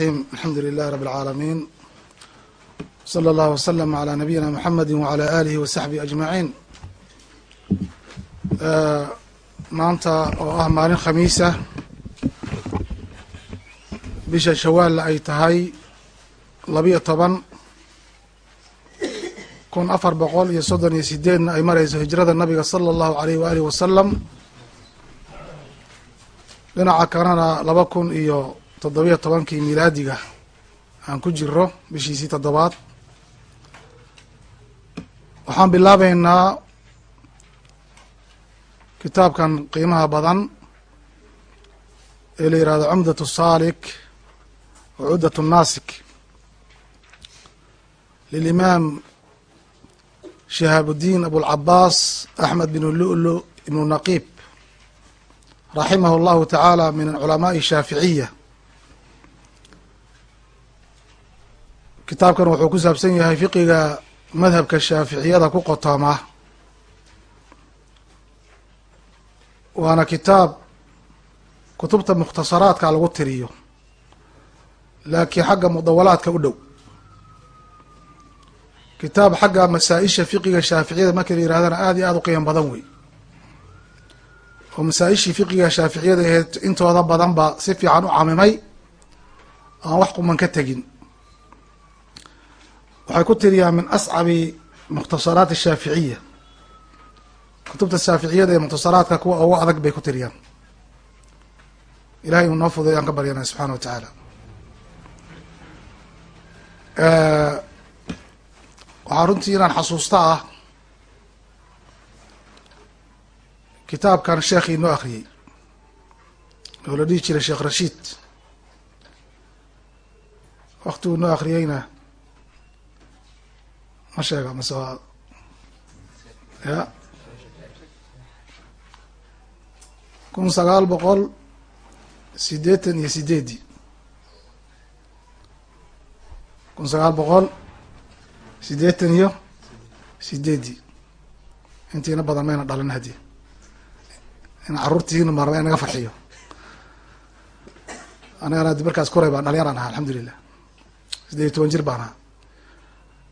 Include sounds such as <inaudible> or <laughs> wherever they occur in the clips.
alxamdu lilahi rab اlcaalamiin slى اllah wslm عlى nabiyina mxamedi wعlى alihi wasaxbihi ajmaciin maanta oo ah maalin khamiisa bisha shawaalna ay tahay labiyo toban kun afar boqol iyo soddon iyo sideedna ay mareyso hijrada nabiga salى اllahu alayh waalihi wasalam dhinaca kalena laba kun iyo toddobiyo tobankii milaadiga aan ku jiro bishiisii toddobaad. Waxaan bilaabeynaa kitaabkan qiimaha badan ee la yihahdo cumdat saalik wa cuddat naasik lilimaam shihaabudiin abulcabaas axmed bin lulu ibnu naqiib raximah اllahu tacaala min culamaai shaaficiya kitaabkan wuxuu ku saabsan yahay fiqiga madhabka shaaficiyada ku qotooma waana kitaab kutubta mukhtasaraadka lagu tiriyo. Laakiin xagga mudawalaadka u dhow. Kitaab xagga masaa-isha fiqiga shaaficiyada marka la yirahdana aada iyo aada u qiimo badan wey. Oo masaa-ishii fiqiga shaaficiyada aheed intooda badan ba si fiican u camimay aan wax quman ka tegin waxay ku tiriyaan min ascabi mukhtasaraat ashaaficiya kutubta shaaficiyada ee mukhtasaraadka kuwa ugu adag bay ku tiriyaan. Ilahay inuu noo fuday aan ka baryana subxana wa tacaala. Waxaa runtii inaan xasuusta ah kitaabkan sheekhii noo akriyey oo la dhihi jiray sheekh rashiid. Waktiguu noo akriyeyna ma sheega mase waa ya kun sagaal boqol sideetan iyo sideedii kun sagaal boqol sideetan iyo sideedii intiina badan mayna dhalin haddii in caruurtiina marba inaga farxiyo anigana markaas koray baan dhalinyaraan ahaa alxamdulilah sideed iyo toban jir baan ahaa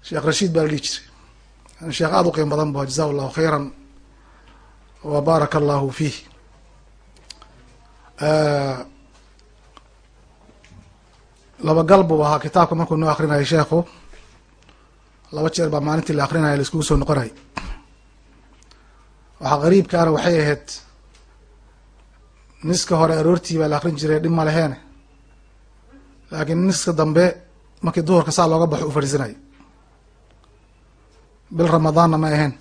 sheekh rashiid baa la dhihi jiray sheekh aada u qiim badan ba jaza allahu khayran wa baaraka allahu fiih laba gal buu ahaa kitaabka markuu noo akrinayo sheekhu laba jeer baa maalintii la akrinaya la iskugu soo noqonay. Waxaa qariibkaana waxay ahayd niska hore aroortii baa la akrin jiray dhib ma leheene laakiin niska dambe markii duhurka saa looga baxo u fadhiisanayo bil ramadaanna ma ahayn.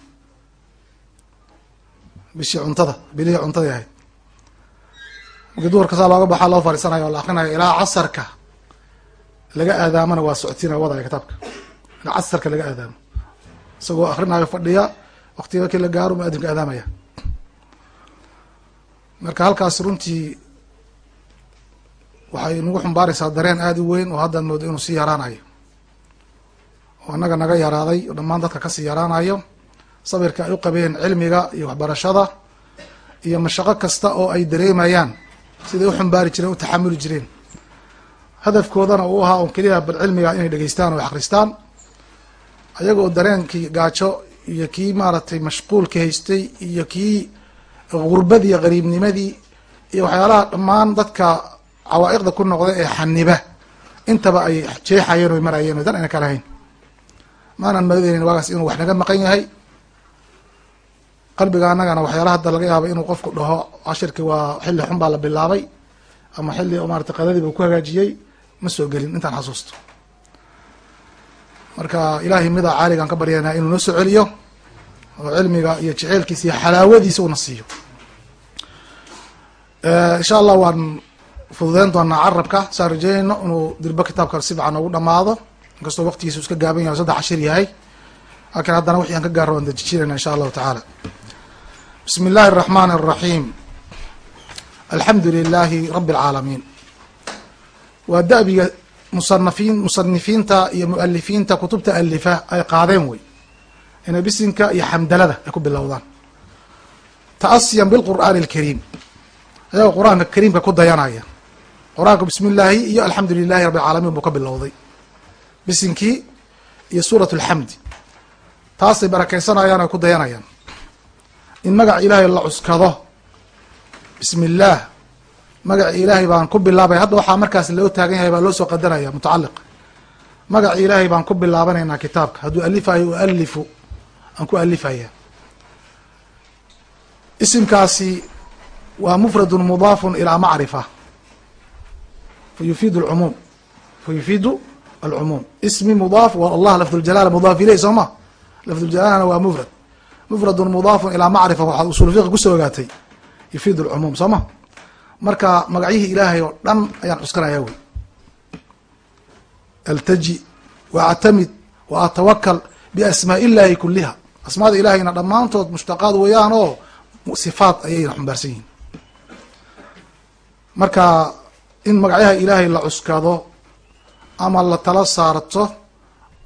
Bishii cuntada bilihii cuntaday ahayd markii duhurka saa looga baxaa loo fadhiisanayo oo la akrinayo ilaa casarka laga aadaamana waa socotina wadaya kitaabka. Ilaa casarka laga aadaamo. Isagoo akrinayo fadhiya waktiga markii la gaaro muadinka aadaamaya. Marka halkaas runtii waxay nagu xumbaaraysaa dareen aada u weyn oo haddaad moodo inuu sii yaraanayo oo annaga naga yaraaday oo dhammaan dadka ka sii yaraanayo. Sabirka ay u qabeen cilmiga iyo waxbarashada iyo mashaqo kasta oo ay dareemayaan. Siday u xumbaari jireen u taxamuli jireen. Hadafkoodana uu ahaa on keliya bal cilmiga inay dhegeystaan oo akristaan ayaga oo dareenkii gaajo iyo kii maaragtay mashquulka haystay iyo kii gurbadii qariibnimadii iyo waxyaalaha dhammaan dadka cawaa'iqda ku noqda ee xaniba intaba ay jeexayeen oy marayeen o dan ayna ka lahayn maanan magadeynin waagaas inuu wax naga maqan yahay. Qalbiga annagana waxyaalaha hadda laga yaaba inuu qofku dhaho cashirki waa xilli xun baa la bilaabay ama xilli maarata qadadii buu ku hagaajiyey ma soo gelin intaan xasuusto. Marka ilaahay midaa caaligaan ka baryanaa inuu noo soo celiyo oo cilmiga iyo jeceelkiisa iyo xalaawadiisa una siiyo. Insha allah waan fududeyn doonaa carabka saan rajeynayno inuu dirbo kitaabka si fiican noogu dhamaado inkastoo waqtigiisu iska gaaban yahay saddex cashir yahay halkan haddana wixii aan ka gaaro waan dejijinayna insha allahu tacaala. Bismi illaahi araxmaani araxiim alxamdu lilaahi rabbi alcaalamiin waa da-biga musanafiin musanifiinta iyo mualifiinta kutubta allifa ay qaadeen wey inay bisinka iyo xamdalada ay ku bilowdaan. Taasiyan bilqur'aani alkariim. Ayagoo qur'aanka kariimka ku dayanaya. Qur'aanku bismi illaahi iyo alxamdu lilaahi rabbi alcaalamiin buu ka bilowday bisinkii iyo suurat alxamdi. Taasay barakeysanayaan oy ku dayanayaan. In magaca ilaahay la cuskado. Bismi illaah magaca ilaahay baan ku bilaabay. Hadda waxaa markaas loo taagan yahay baa loo soo qadanaya mutacaliq magaca ilaahay baan ku bilaabanaynaa kitaabka. Hadduu alifayo ualifu aan ku alifaya isimkaasi waa mufradun mudaafun ilaa macrifa. Fa yufiidu alcumuum fa yufiidu alcumuum ismi mudaaf wa allah lafduljalaala mudaaf ileyh soo ma lafduljalaalana waa mufrad mufradun mudaafun ilaa macrifa waxaad usul fiqi ku soo ogaatay yufiidu alcumuum soo ma marka magacyihii ilaahay oo dhan ayaan cuskanaya wey altaji wa actamid wa atawakal biasmaa illaahi kuliha asmaada ilaahayna dhammaantood mushtaqaad weeyaan oo sifaad ayayna xumbaarsan yihiin marka in magacyaha ilaahay la cuskado ama la tala saarto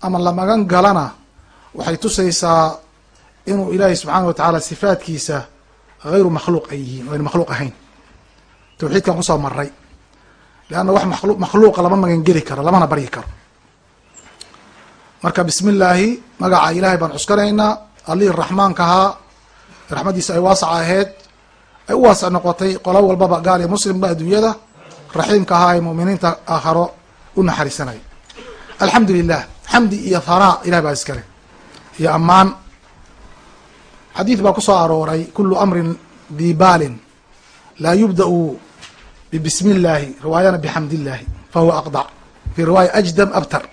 ama la magan galana waxay tusaysaa inuu ilaahay subxaana wa tacaala sifaadkiisa hayru makhluuq ay yihiin o ayna makhluuq ahayn. Tawxiidkan ku soo maray leanna wax malu makhluuqa lama magan geli karo lamana baryi karo. Marka bismi illaahi magaca ilaahay baan cuskanaynaa allihii raxmaanka ahaa raxmaddiisa ay waasac ahayd ay u waasac noqotay qola walbaba gaal iyo muslimba adduunyada raxiimka ahaa ee mu'miniinta aakharo u naxariisanaya. Alxamdu lilah xamdi iyo hanaa ilahay baa iskale iyo ammaan. Xadiid baa ku soo arooray kulu amrin dibaalin laa yubda'u bibismi illaahi riwaayana bixamd illaahi fahuwa aqdac fi riwaaya ajdam abtar.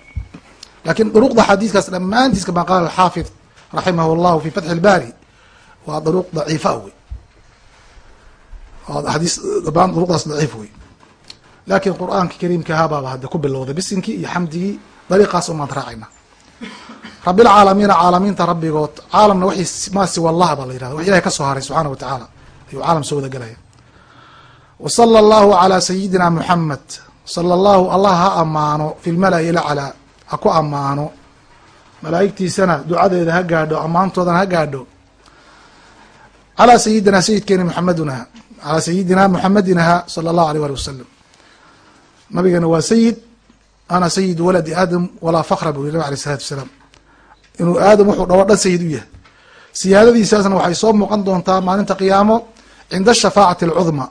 Lakin duruqda xadiiskaas dhammaantiis kama qaala alxaafid raximah llahu fi fatxi ilbaari waa duruq daciifa wey. Xadiis dhamaan duruqdaas daciif wey laakin qur'aanka kariimka habaaba hadda ku bilowday. Bisinkii iyo xamdigii dariiqaas umaan raacayna. Rabilcaalamiina caalamiinta rabbigood caalamna wixii maa siwa baa la yirahda wax ilahay ka soo haray subxaana wa tacaala ayuu caalam soo wada gelaya wa sala allahu calaa sayidina muxamed sala allahu allah ha amaano fi lmala-i ha ku ammaano. Malaa'igtiisana ducadeeda ha gaadho ammaantoodana ha gaadho. Calaa sayidina sayidkeeni muxameduna calaa sayidina muxamedinaha sala allahu aleyh wali wasalam nabigana waa sayid ana sayid waladi aadam walaa fakra buu yiri nabig alay isalatu wasalaam inuu aadam wuxuu dhawo dhan sayid u yahay. Siyaadadiisaasna waxay soo muuqan doontaa maalinta qiyaamo cinda ashafaacati alcudma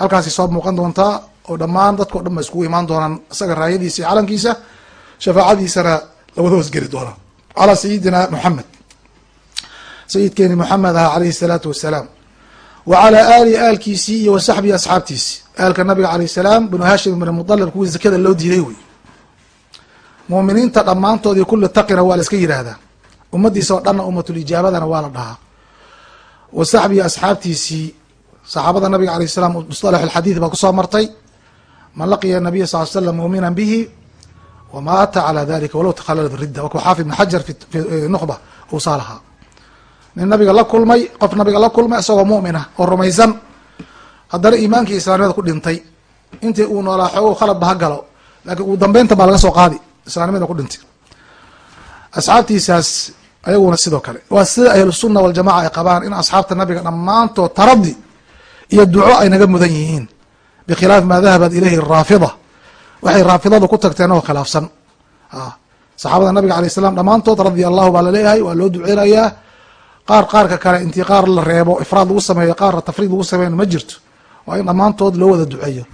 halkaasay soo muuqan doontaa oo dhammaan dadka o dhan ba iskugu imaan doonaan isaga raayadiisa iyo calankiisa shafaacadiisana lawada hoosgeli doonaa calaa sayidina moxamed sayidkeeni moxamed aha alayhi الsalaatu wasalaam wa calaa aalihi aalkiisii iyo wa saxbihi asxaabtiisi. Aalka nabiga alayh salaam binu hashim bn mudalib kuwii zakada loo diiday wey muuminiinta dhammaantoodii kulli taqina waa la iska yidhaahdaa ummadiisa oo dhanna ummatulijaabadana waa la dhahaa. Wa saxbihi asxaabtiisii saxaabada nabiga alayh salam musطalax alxadiid baa ku soo martay. Man laqiya nabiya sal slam muuminan bihi wamaata calaa dalika walow takhalala ridda waku xaafid ibn xajar fi nuqba uusaa lahaa nin nabiga la kulmay qof nabiga la kulmay isagoo mu'min ah oo rumaysan. Haddana iimaankii islaamnimada ku dhintay. Intii uu noolaa xoogo khaladba ha galo laakiin ugu dambeynta baa laga soo qaadi. Islaamnimada ku dhintay asxaabtiisaas ayaguna sidoo kale waa sida ahlusunna waljamaca ay qabaan in asxaabta nabiga dhammaantood taradi iyo duco ay naga mudan yihiin. Bikhilaafi maa dahabat ilayhi raafida. Waxay raafidadu ku tagteen oo khilaafsan. Saxaabada nabiga alay slam dhammaantood radia allahu baa la leeyahay waa loo duceynayaa qaar qaarka kale intii qaar la reebo ifraad lagu sameeyo qaarna tafriid lagu sameeyo ma jirto. Waa in dhammaantood loo wada duceeyo.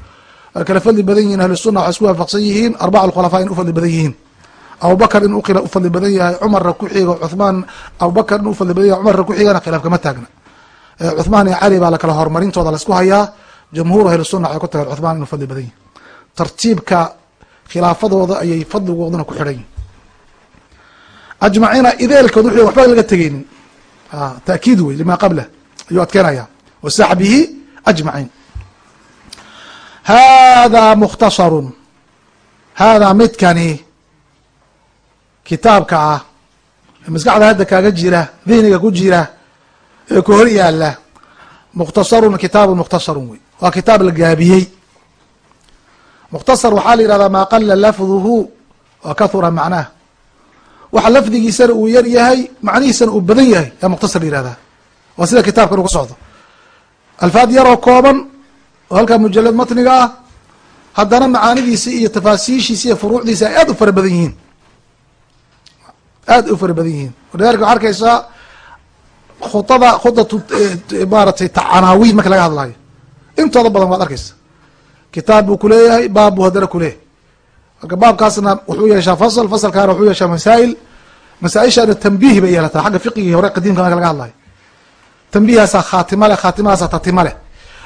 Way fadli badan yihiin ahlusuna waxay isku waafaqsan yihiin arbaca khulafaa in ufadli badan yihiin. Abubakr in ufadli badan yahay cumarna ku xigo cuhmaan abubakr in ufadli badan yahay cumarna ku xigana khilaaf kama taagna. Cuhmaan iyo cali baa lakala horumarintooda la isku hayaa jamhuur ahlusuna waxay ku tageen cuhmaan inu fadli badan yahay. Tartiibka khilaafadooda ayay fadligooduna ku xidhan yihiin ajmaciina ideelkood wuxu waxba laga tegeynin taakiid wey lima qablah ayuu adkeenaya wa saxbihi ajmaciin hada mukhtasarun haadaa midkani kitaabka ah maskaxda hadda kaaga jira dihniga ku jira ee ku hor yaalla mukhtasarun kitaabu mukhtasarun wey waa kitaab la gaabiyey mukhtasar waxaa la yihahdaa maa qala lafduhu wa kahura macnaah waxa lafdigiisana uu yar yahay macnihiisana uu badan yahay. Yaa mukhtasar la yihahdaa waa sida kitaabkan ku socdo. Alfaad yaroo kooban oo halkaa mujalad matniga ah haddana macaanidiisi iyo tafaasiishiisi iyo furuucdiisi ay aad u fara badan yihiin. Aad u fara badan yihiin. Walidalika waxaa arkaysaa khuada khudatu maaratay canaawiin marka laga hadlayo intooda badan waad arkaysa kitaab buu kuleeyahay baab buu haddana kuleeyahay marka baabkaasna wuxuu yeeshaa fasl fasalkaana wuxuu yeeshaa masaa'il. Masaaishaana tambiih bay yeelataa. Xagga fiqigii hore qadiimka marka laga hadlayo tambihaasaa khaatima leh khaatimahaasaa tartima leh.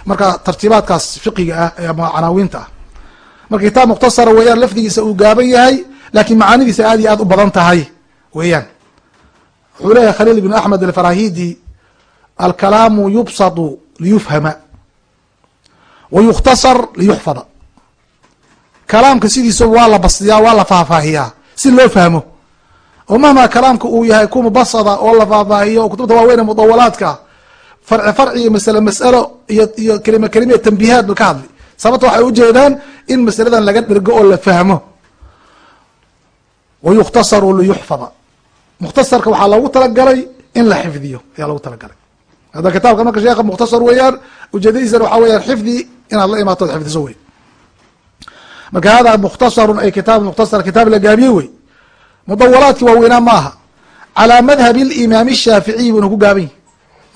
Marka tartiibaadkaas fiqiga ah ama canaawiinta ah. Marka kitaab mukhtasara weeyaan lafdigiisa uu gaaban yahay laakiin macaanidiisa aad iyo aad u badan tahay weeyaan. Wuxuu leeyahay khaliil ibn axmed alfarahidi alkalaamu yubsadu liyufhama wa liyuxfada kalaamka sidiisa waa la basdiyaa waa la faahfaahiyaa si loo fahmo. Oo mahmaa kalaamka uu yahay ku mubasada oo la faahfaahiyo oo kutubta waaweyne mudawalaadka farci farci iyo masale mas'alo iyo iyo kelima kelima tambiihaad ba ka hadli. Sababta waxay ujeedaan in masaladan laga dhergo oo la fahmo. Wa yukhtasaru liyuxfada. Mukhtasarka waxaa loogu talagalay in la xifdiyo ayaa loogu talagalay. Hadda kitaabka marka sheekha mukhtasar weeyaan ujeedadiisana waxaa weyaan xifdi inaad la imaatood xifdiso wey marka hada mukhtasarun ay kitaab mukhtasar kitaab la gaabiyey wey. Mudawalaadki waaweynaa ma aha calaa madhabi limaami shaaficiyi buuna ku gaaban yahi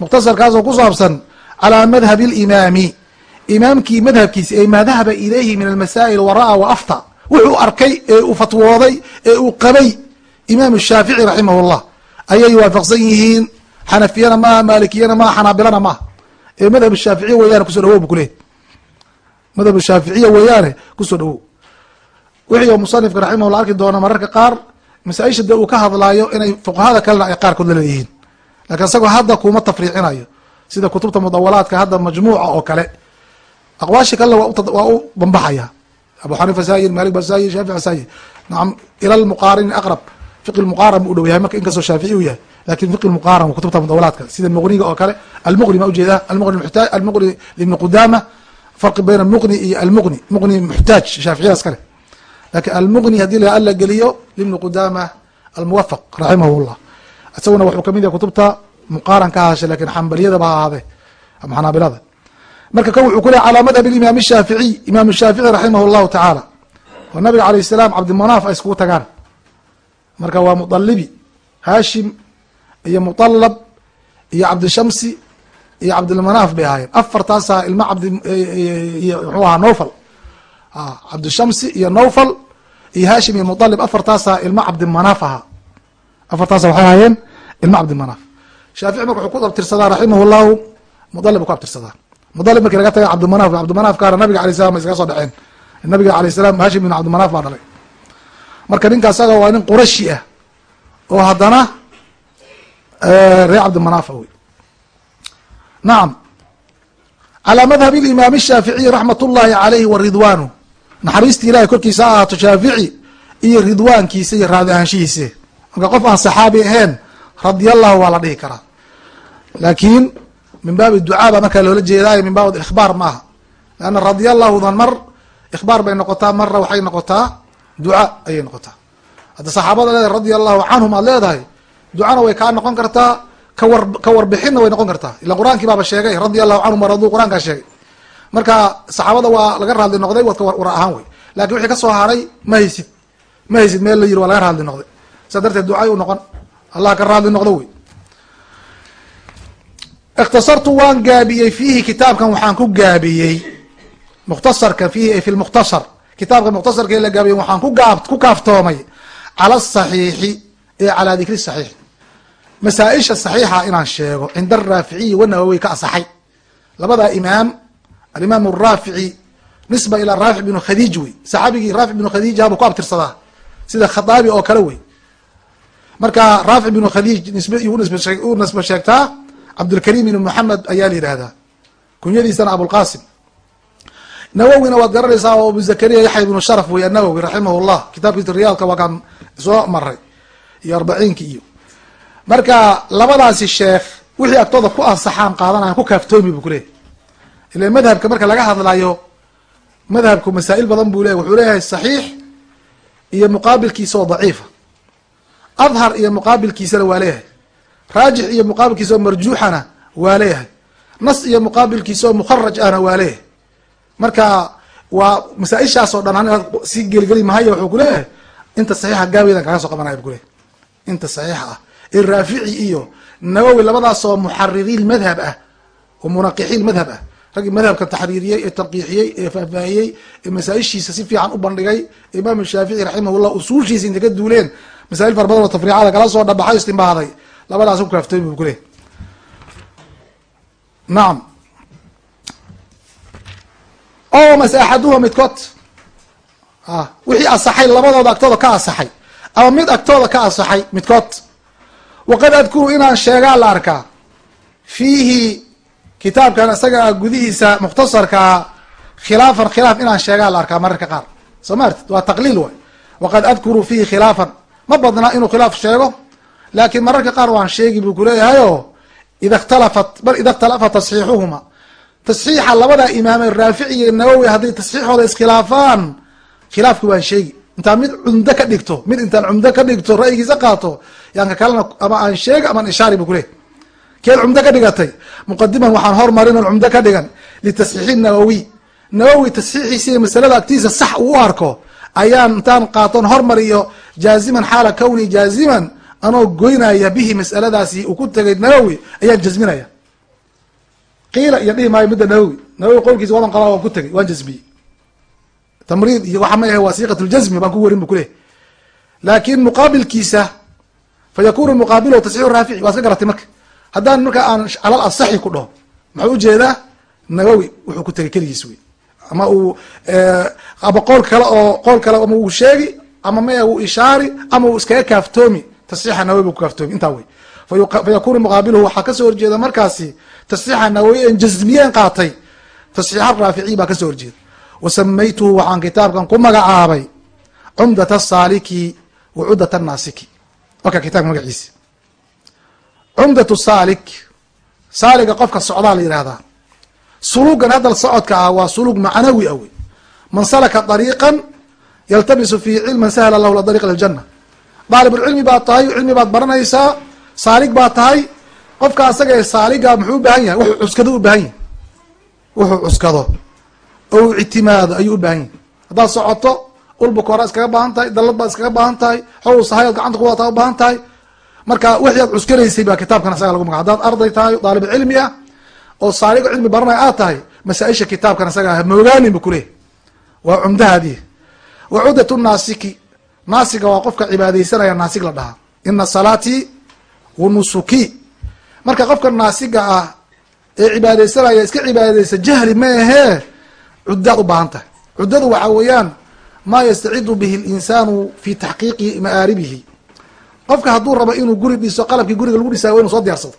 mukhtasarkaasoo ku saabsan calaa madhabi limaami imaamkii madhabkiisi ay maa dahaba min almasaa'il wara'a wa afta wuxuu arkay ee uu fatwooday ee uu qabay imaam shaafici raximah llah ayay waafaqsan yihiin. Xanafiyana maaha maalikiyana maaha xanaabilana maaha. Ee madhab shaaficiya weyaane ku soo dhawow bu kuleeyahy madhab shaaficiya weeyaane ku soo dhawow wixii musanifka raximah llah arki doona mararka qaar masaaisha de uu ka hadlaayo inay fuqahada kalena ay qaarkood laleeyihiin laakiin isagoo hadda kuma tafriicinayo sida kutubta mudawalaadka hadda majmuuca oo kale. Aqwaashi kalena waa u bambaxaya. Abu xaniifa saayir malik ba saayir shaafici saayir naam ila lmuqaarini aqrab. Fiqi lmuqaaran bu u dhow yahay marka inkastoo shaafici u yahay laakiin fiqi lmuqaaran kutubta mudawalaadka. Sida muqniga oo kale almuqni ma ujeeda almuqni muxtaaj almuqni libni qudama farqi bayna almuqni iyo almuqni. Muqni muxtaaj shaaficiyadaas kale laakiin almuqni haddii la alla geliyo libni qudama almuwafaq raximah isaguna wuxuu ka mid yahay kutubta muqaaran ka ahashay laakiin ahaade ama xanaabilada marka kan wuxuu ku lehy calaa madhab imaam shaaficiy imaam shaafici raximah llahu tacaala oo nabiga alayh salaam cabdimanaaf ay iskugu tagaan marka waa mualibi hashim iyo mualab iyo cabdishamsi iyo cabdilmanaaf bay ahaayeen afartaasaa ilma cabdi mxuu ahaa nowfal cabdishamsi iyo nowfal iyo hashim iyo mualib afartaasaa ilma cabdimanaaf ahaa. Afartaasa waxay ahaayeen ilma cabdimanaaf shaafici marka wuxuu ku abtirsadaa raximah llahu mualib ku abtirsadaa mualib markii laga taga cabdimanaaf cabdimanaafkaana nabiga alay salam iskaga soo dhexeen nabiga alayh salam hashim bin cabdimanaaf baa dhalay. Marka ninka asaga waa nin qurashi ah oo haddana reer cabdimanaaf wey. Nacam calaa madhabi imaam shaaficiyi raxmat ullahi alayhi wa naxariistii ilahay korkiisa ha ahaato shaafici iyo ridwaankiisa iyo raadi ahaanshihiise marka qof aan saxaabi ahayn radia allahu waa la dhihi karaa. Laakiin min baabi ducaa baa markaa loola jeedaayo min baab ikhbaar maaha leanna radia allahudan mar ikhbaar bay noqotaa marna waxay noqotaa duca ayay noqotaa. Hadda saxaabada leedahay radia allahu canhum aad leedahay ducana way kaa noqon kartaa kawar ka warbixinna way noqon kartaa. Ila qur'aankii baaba sheegay radia allahu canhum waraduu qur'aankaa sheegay marka saxaabada waa laga raadli noqday wadka war ahaan wey laakiin wixii ka soo haray ma haysid. Ma haysid meel la yiri waa laga raadli noqday. Saa darteed ducay u noqon. Allah ka raadli noqdo wey ikhtasartu waan gaabiyey fiihi kitaabkan waxaan ku gaabiyey mukhtasarka fiihi fi lmukhtasar kitaabka mukhtasarka la gaabiyey waxaan ku gaa ku kaaftoomay cala asaxiixi ee calaa dikri saxiix. Masaa-isha saxiixa inaan sheego cinda araaficiyi wanawowi ka asaxay. Labada imaam alimaam araafici nisba ilaa raafic binu khadiij wey saxaabigii raafic binu khadiija buu ku abtirsadaa sida khataabi oo kale wey marka raafic binu khadiij nisb u nisba sheegtaa cabdulkariim ibn moxamed ayaa la yidhaahdaa kunyadiisana abulqasim nawowina waad garanaysaa oo abu zakariya yaxya ibnu sharaf wey anawowi raximah llah kitaabkiisa riyaalka waa soo maray iyo arbaciinki iyo marka labadaasi sheekh wixii agtooda ku ansaxaan qaadanayan ku kaaftoomi buu kuleeyahy ila madhabka marka laga hadlayo madhabku masaa'il badan buu leyahy wuxuu leeyahay saxiix iyo muqaabilkiisa oo daciifa. Adhar iyo muqaabilkiisana waa leeyahay. Raajix iyo muqaabilkiisa oo marjuuxana waa leeyahay. Nas iyo muqaabilkiisa oo mukharaj ahna waa leeyahay. Marka waa masaaishaas oo dhan aniga si geligeli mahayo wuxuu kuleeyahay inta saxiixa gaawedan kaga soo qabanaya bu kuleyahy inta saxiixa ah. Ee iyo nawowi labadaasoo muxaririin madhab ah oo munaqixiin madhab ah raggii madhabka taxriiriyey ee tanqiixiyey ee faahfaahiyey ee masaaishiisa si fiican u bandhigay imaam shaafici raximahullah usuushiisa intay ka duuleen masail fara badan oo tafriicada kala soo dhabaxay istimbaaday labadaas ku kaaftoomi bu kuleyahy nacam o mase axaduhuma midkood wixii asaxay labadooda agtooda ka asaxay. Ama mid agtooda ka asaxay midkood waqad adkuru inaan sheegaa la arkaa. Fiihi kitaabkan isaga gudihiisa mukhtasarkaa khilaafan khilaaf inaan sheegaa la arkaa mararka qaar. Soo ma artid waa taqliil waay. Waqad adkuru fiihi khilaafan. Ma badna inuu khilaaf sheego? Laakiin mararka qaar waan sheegi buu kuleeyahay o ida khtalafat bal ida ikhtalafa tasxiixuhuma. Tasxiixa labada imaame raafici iyo nawowi hadday tasxiixooda iskhilaafaan khilaafki waan sheegi. Intaan mid cumdo ka dhigto mid intaan cumdo ka dhigto ra'yigiisa qaato yaan ka kalena ama aan sheega amaan ishaari bu kuleh keed cumdo ka dhigatay. Muqadiman waxaan hormarin oon cumdo ka dhigan. Litasxiixi nawowi nawowi tasxiixiisa masalada agtiisa sax uu u arko. Ayaan intaan qaatoon hormariyo jaaziman xaala kawni jaaziman anoo goynaya bihi masaladaasi uu ku tegay nawowi ayaan jasminaya. Qiila iyo dhihi maayo midda nawowi nawowi qowlkiisa wadan qabaa waan ku tegay waan jasmiyey. Tamriid iyo waxa ma ahe wasiqat ljasmi baan ku warin bu kuleh laakin muqaabilkiisa fa yakunu muqaabilahu tasxiixu raafici waa iska garatay marka haddaan marka aan calal asaxi ku dhaho muxuu u jeedaa nawowi wuxuu ku tegay keligiis wey ama uu ama qool kale oo qool kale ama uu sheegi ama ma uu ishaari ama uu iskaga kaaftoomi tasxiixa nawowi ku kaaftoomi. Intaa wey fa yakunu muqaabiluhu waxaa ka soo horjeeda markaasi tasxiixa nawowi en jasmiyeen qaatay tasxiixa raafici baa ka soo horjeeda. Wasamaytuhu waxaan kitaabkan ku magacaabay cumdat asaaliki wa cuddat annaasiki. Waka kitaabka magaciisi cumdat saalik saaliga qofka socdaa la yihahdaa suluugan hadal socodka ah waa suluug macnawi ah wey man salaka dariiqan yaltamisu fihi cilman sahla lahu la dariiqa liljana daalibulcilmi baad tahay cilmi baad baranaysaa saalig baa tahay. Qofka asaga ee saaliga muxuu u baahan yahay? Wuxuu cuskado u baahan yahay. Wuxuu cuskado. Oo uu ictimaado ayuu u baahan yahay. Haddaad socoto ulbuka iskaga baahan tahay dallad baad iskaga baahan tahay xow sahay ood gacanta kuwadataa u baahan tahay marka wixii aad cuskanaysay baa kitaabkan isaga lagu maga hadaad arday tahay daalib cilmi ah oo saaligo cilmi baranaya aad tahay masaa-isha kitaabkan isaga ah moogaanin bu kuleh waa cumdahaadii. Wa cuddat naasiki. Naasiga waa qofka cibaadaysanaya naasig la dhahaa. Ina salaatii wa nusuki. Marka qofka naasiga ah ee cibaadaysanaya iska cibaadaysa jahli ma ahee cuddaad u baahan tahay. Cuddadu waxaa weeyaan maa yastacidu bihi linsaanu fi taxqiiqi ma'aaribihi qofka hadduu rabo inuu guri dhiso qalabkii guriga lagu dhisaayo wa inu soo diyaarsado.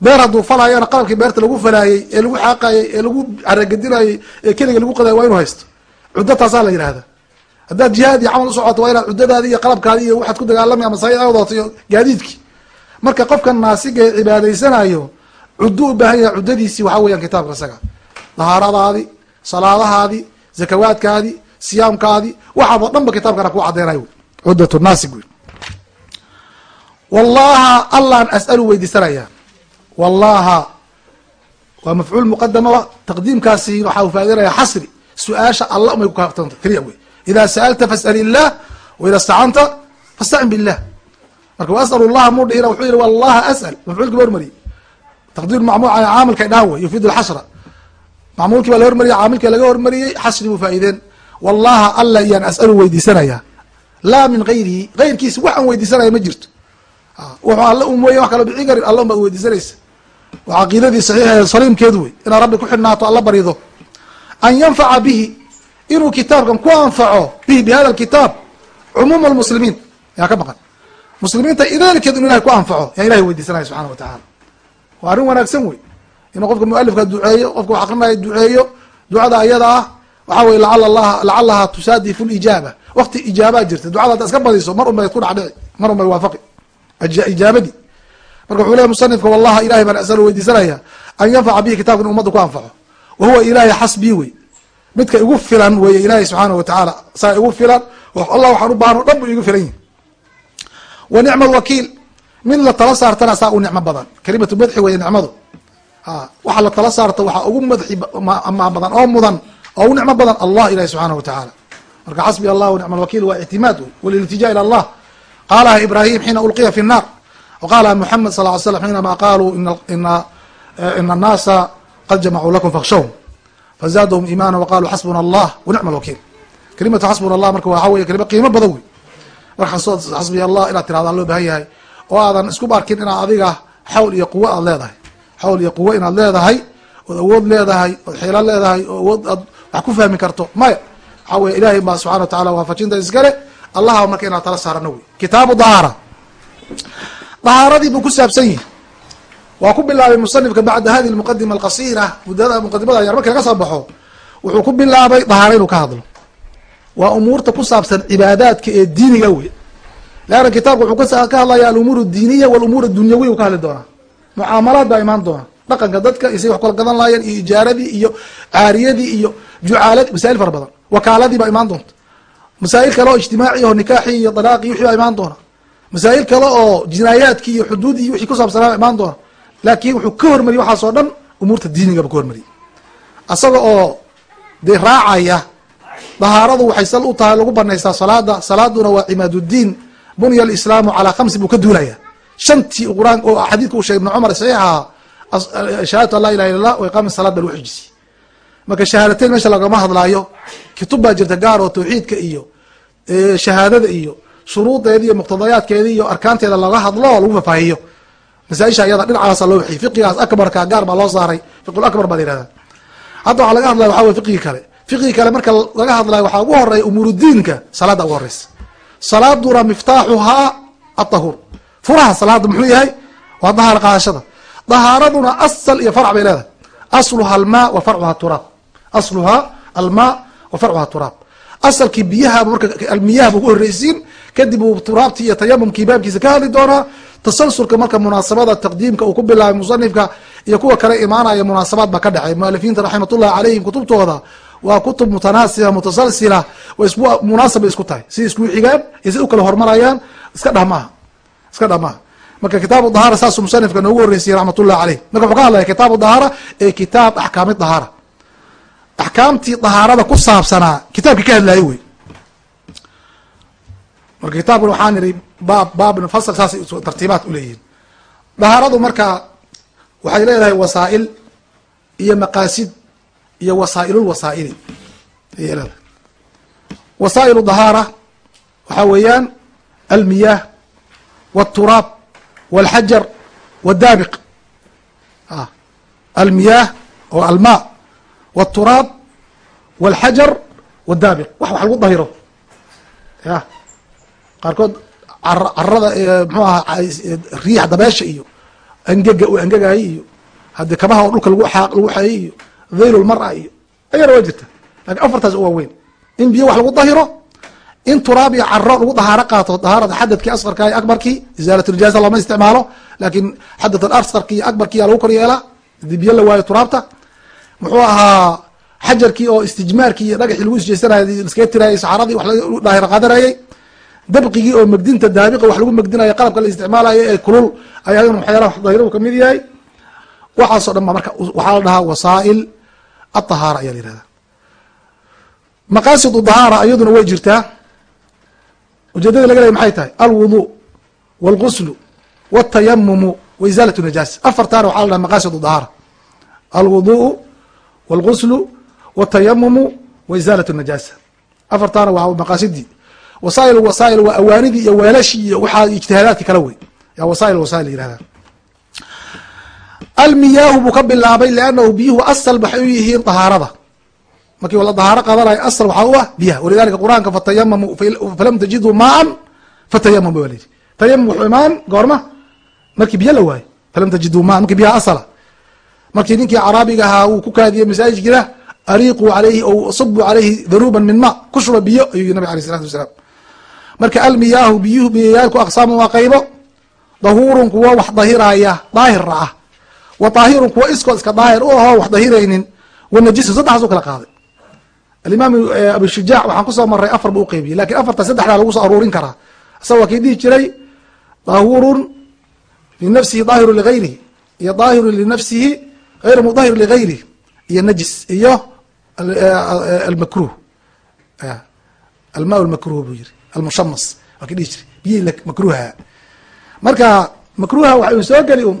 Beer hadduu falayana qalabkii beerta lagu falaayey ee lagu xaaqayey ee lagu caragedinayey ee keliga lagu qadayo waa inu haysto. Cuddo taasaa la yihahda haddaad jihaad iyo camal usocoto waa inaad cuddadaadi iyo qalabkaadi iyo waxaad ku dagaalamay ama sayd awdooto iyo gaadiidki marka qofkan naasiga cibaadaysanayo cuddo u baahan yahay cuddadiisii waxaa weeyaan kitaabka isaga. Dahaaradaadi salaadahaadi zakawaadkaadi siyaamkaadi waxaad oo dhan ba kitaabkana ku cadeynayo cuddat naasig wey wallaha allaan as'alu weydiisanaya wallaha waa mafcuul muqadama taqdiimkaasi waxaa faa'ideynaya xasri. Su'aasha alla umay kukaftanta keliya wey. Ida sa'alta fas'al illah waida istacanta fastacin billah. Marka waas'al llaha muu dhihina wuxuu yihi wallaha as'al. Mafcuulki ba hormariyey. Taqdiir macmuul caamilka dhahan wey lxasra macmuulkii baa la hormariyay caamilkii laga hormariyey xasri buu faa'iideen wallaha alla iyaan as'alu weydiisanaya laa min gayrihi gayrkiisa waxaan weydiisanaya ma jirto wuxuu alla u mooye wax kalo bixin karin alla un baad weydiisanaysa waa caqiidadii saxiixa saliimkeedu wey inaad rabbi ku xidhnaato alla barido an yanfaca bihi inuu kitaabkan ku anfaco bihi bi hada alkitaab cumuuma almuslimiin. Yaa ka maqan. Muslimiinta ideelkeed inu ilahay ku anfaco yaa ilahay weydiisanaya subxana wa tacaala. Waa arrin wanaagsan wey inuu qofka mualifka duceeyo qofka wax akrinaya duceeyo ducada ayada ah waxaa weye laala laha lacalaha tusaadifu lijaaba wakti ijaabaa jirta ducada hadda iska badiso mar un bay ku dhacdhici mar un waafaqi ijaabadii. Marka wuxuu lehy musanifka wallaha ilahay baan asalo weydiisanaya an yanfaca bihi kitabka in umadda ku anfaco. Wa huwa ilaahay xasbii wey midka igu filan weye ilaahay subxaana watacaala saa igu filan allah waxaan u baahan o dhan bu igu filan yihi wa nicma alwakiil mid la tala saartana saa u nicmo badan. Kalimatu madxi weye nicmadu waxa la tala saarta waxaa ugu madxi amaa badan oo mudan oo u nicmo badan allah ilahi subxaanahu watacaala marka xasbi allah nicma alwakiil waa ictimaad wey waliltija ila allah qaalaha ibrahim xiina ulqiya fi nnar waqaalaha muxamed sal ly slam xiinama qaaluu ina annaasa qad jamacuu lakum fakshawm fazaadahum iimaana waqaluu xasbuna allah wanicma alwakiil kelimatu xasbuna allah marka waxaa wey kelima qiimo badan wey markaasoo xasbiya allah inaad tirahda loo baahan yahay oo aadan isku arkin inaad adiga xawl iyo quwo aad leedahay xawl iyo quwo inaad leedahay ood awood leedahay ood xiilo leedahay oo awood aad wax ku fahmi karto maya waxaa wey ilahay baa subxana wa tacala waafajinta iskale allaha marka inaad tala saarano wey. Kitaabu dahaara dahaaradii buu ku saabsan yihi waa ku bilaabay musanifka bacda hadi lmuqadima alqasira mudada muqadimada yar marki laga soo baxo wuxuu ku bilaabay dahaaro inuu ka hadlo. Waa umuurta ku saabsan cibaadaadka ee diiniga wey. Leanna kitaabka wuxuu ka hadlaya alumuur diiniya walumuur dunyawiya u ka hadli doonaa. Mucaamalaad baa imaan doona dhaqanka dadka isay wax kala gadan laayeen iyo ijaaradii iyo caariyadii iyo jucaalad masail fara badan. Wakaaladii baa imaan doonta masaa'il kale oo ijtimaaci o nikaaxi iyo dalaaqi wixii baa imaan doona. Masaa'il kale oo jinaayaadki iyo xuduud iyo wixii kusaabsanaa baa imaan doona. Laakin wuxuu ka hormariyey waxaas oo dhan umuurta diinigaba ka hormariyey asaga oo dee raacaya dahaaradu waxay sal u tahay lagu banaystaa salaada salaaduna waa cimaaduddiin bunya alislaamu calaa khamsi buu ka duulaya shantii qur'aan oo xadiidka uu shegay ibn cumar saxiix ahaa shahaadatu an laa ilaha illa allah wa iqaami salaad ba lagu xijisiyey marka shahaadateyn meesha lagama hadlaayo kutub baa jirta gaar oo tawxiidka iyo shahaadada iyo shuruudeedi iyo muqtadayaadkeedi iyo arkaanteeda laga hadlo oo lagu fafaahiyo. Masaaisha iyada dhinacaasa loo wixiyey fiqigaas akbarka gaar baa loo saaray. Fiqul akbar baa la yihahda hadda waxaa laga hadlaya waxa wey fiqigii kale. Fiqigii kale marka laga hadlayo waxaa ugu horreeya umuurudiinka salaada ugu horeysa salaaduna miftaaxuhaa atahuur furaha salaada muxuu yahay? Waa dahaar qaadashada. Dahaaraduna asal iyo farc bay leedahay. Asluha almaa wa farcuha turaab. Asluhaa almaa wa farcuha turaab asalkii biyaha marka almiyaha buu ku horreysiin kadib uu turaabtii iyo tayamumkii baabkiisa ka hadli doonaa tasalsulka marka munaasabada taqdiimka uu ku bilaabay musanifka iyo kuwa kale imaanaya munaasabaad baa ka dhexey mualifiinta raximatullahi calayhim kutubtooda waa kutub mutanaasiba mutasalsila munaasab bay isku tahay. Si isku xigaan iyo si u kala hormarayaan iska maaha. Iska maaha. Marka kitaabu dahaara saasuu musanifka noogu horreysiyey raxmatullahi caleyh marka wuxuu ka hadlaya kitaabu dahaara ee kitaab axkaami dahaara axkaamtii dahaarada ku saabsanaa kitaabkii ka hadlaayey wey marka kitaabkan waxaan idhi baab baabn fasl saasay tartiibaad uleeyihiin dahaaradu marka waxay leedahay wasaa'il iyo maqaasid iyo wasaa'ilulwasaa'ili ayay leedahay wasaa'ilu dahaara waxaa weeyaan almiyaah wاturaab wاlxajar wاdaabiq almiyaah oo almaa wاturaab wاlxajar wاdaabiq wax wax lagu dahiro ya qaarkood carada mxuu aha riix dabeesha iyo angega uu angegayay iyo haddii kabaha oo dhulka lagu lagu xeeyay iyo dhayl lmara iyo ayana waa jirta lakin afartaas u waaweyn in biyo wax lagu dahiro in turaab iyo caro lagu dahaaro qaato dahaarada xadadkii asqarka iyo akbarkii isaalat nijaasa looma isticmaalo lakin xadad asqarki iyo akbarki yaa lagu kor yeelaa hadii biyo la waayo turaabta muxuu ahaa xajarkii oo istijmaarkii iyo dhagaxii lagu isjeysanayay iskaga tirayay saxaradii wax lagu daahiro qaadanayay dabqigii oo megdinta daabiqa wax lagu megdinayo qalabka la isticmaalayo ee kulul ayaa waxyaalaha dahiradu ka mid yahay. Waxaasoo dhan ba marka waxaa la dhahaa wasaa'il adahaara ayaa la yihahda maqaasidu dahaara iyaduna way jirtaa. Ujeedada laga leey maxay tahay? Alwudu walguslu wاtayamumu wa najaasa afartaana waxa la dhaha maqaasidu dahaara alwuduءu walguslu wاtayamumu wa izaalat najaasa afartaana waa maqaasidii wasaa'il wasaa'il waa awaanidii iyo weelashii iyo waxaa ijtihaadaadki kala wey yaa wasaa'il wasail yihahda almiyaahu buu ka bilaabay liannahu biyuhu asal waxay u yihiin dahaarada markii la dahaaro qaadanayo asal waxaa u ah biyaha walidalika qur'aanka fatayamamu falam tajiduu maan fatayamamu ba layidhi tayamum wuxuu imaan goorma markii biyo la waayo falam tajiduu maan markii biyaha asala markii ninkii caraabiga ahaa uu ku kaadiyey masaajidkina ariiquu alayhi o subuu alayhi danuuban min ma ku shuba biyo ayuu yihi nabig alay isalatu wasalaam. Marka almiyaahu biyuhu biyayaalku aqsaamu waa qaybo. Dahuurun kuwa wax dahiraya daahira ah. Wa daahirun kuwa iskood iska daahir u ahoo wax dahiraynin. Wanajisu saddexaas u kala qaaday. Alimaam abushujac waxaan ku soo maray afar buu uqeybiyey laakiin afarta saddexdaa lagu soo aruurin karaa. Isaga waa kii dhihi jiray daahurun linafsihi daahiru ligayrihi iyo daahiru linafsihi غayr mudahir ligayrihi iyo najis iyo almakruh alma lmakruh buu yiri almushamas waa ka dhihi jiri biyihii makruha marka makruha waxay soo geli un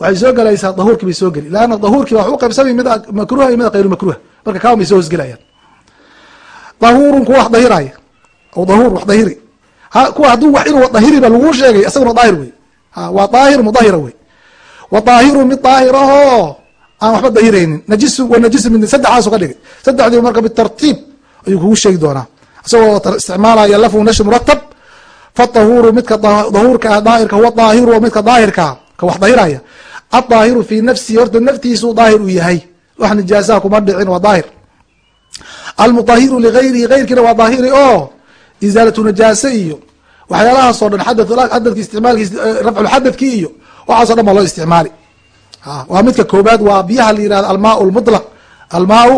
waxay soo gelaysaa dahuurkii bay soo geli leanna dahuurkii wax u qaybsamay mid makruha iyo mid hayru makruha marka kawan soo hosgelayaan dahuurun kuwa wax dahiraya o dahuur wax dahiri kuwa hadduu inuu dahiri ba laguu sheegay isaguna daahir wey waa daahir mudahira wey wa daahiru mid daahirahoo aan waxba dahiraynin najisu wa najisu mid saddexaasu ka dhigay saddexdii marka bitartiib ayuu kugu sheegi doonaa isagoo isticmaalaya lafhu nashi muratab fadahuuru midka dahuurka ah daahirka huwa daahiru midka daahirkaa ka wax dahiraya adaahiru fi nafsihi horta naftiisu daahir uu yahay wax nijaasaha kuma dhicin waa daahir almudahiru ligayrihi gayrkiina waa daahiri oo izaalatu najaase iyo waxyaalahaasoo dhan xadadki isticmaalkiis rafculxadadkii iyo waxaaso dhan baa loo isticmaali. Waa midka koobaad waa biyaha la yihahda almaa lmulaq almaau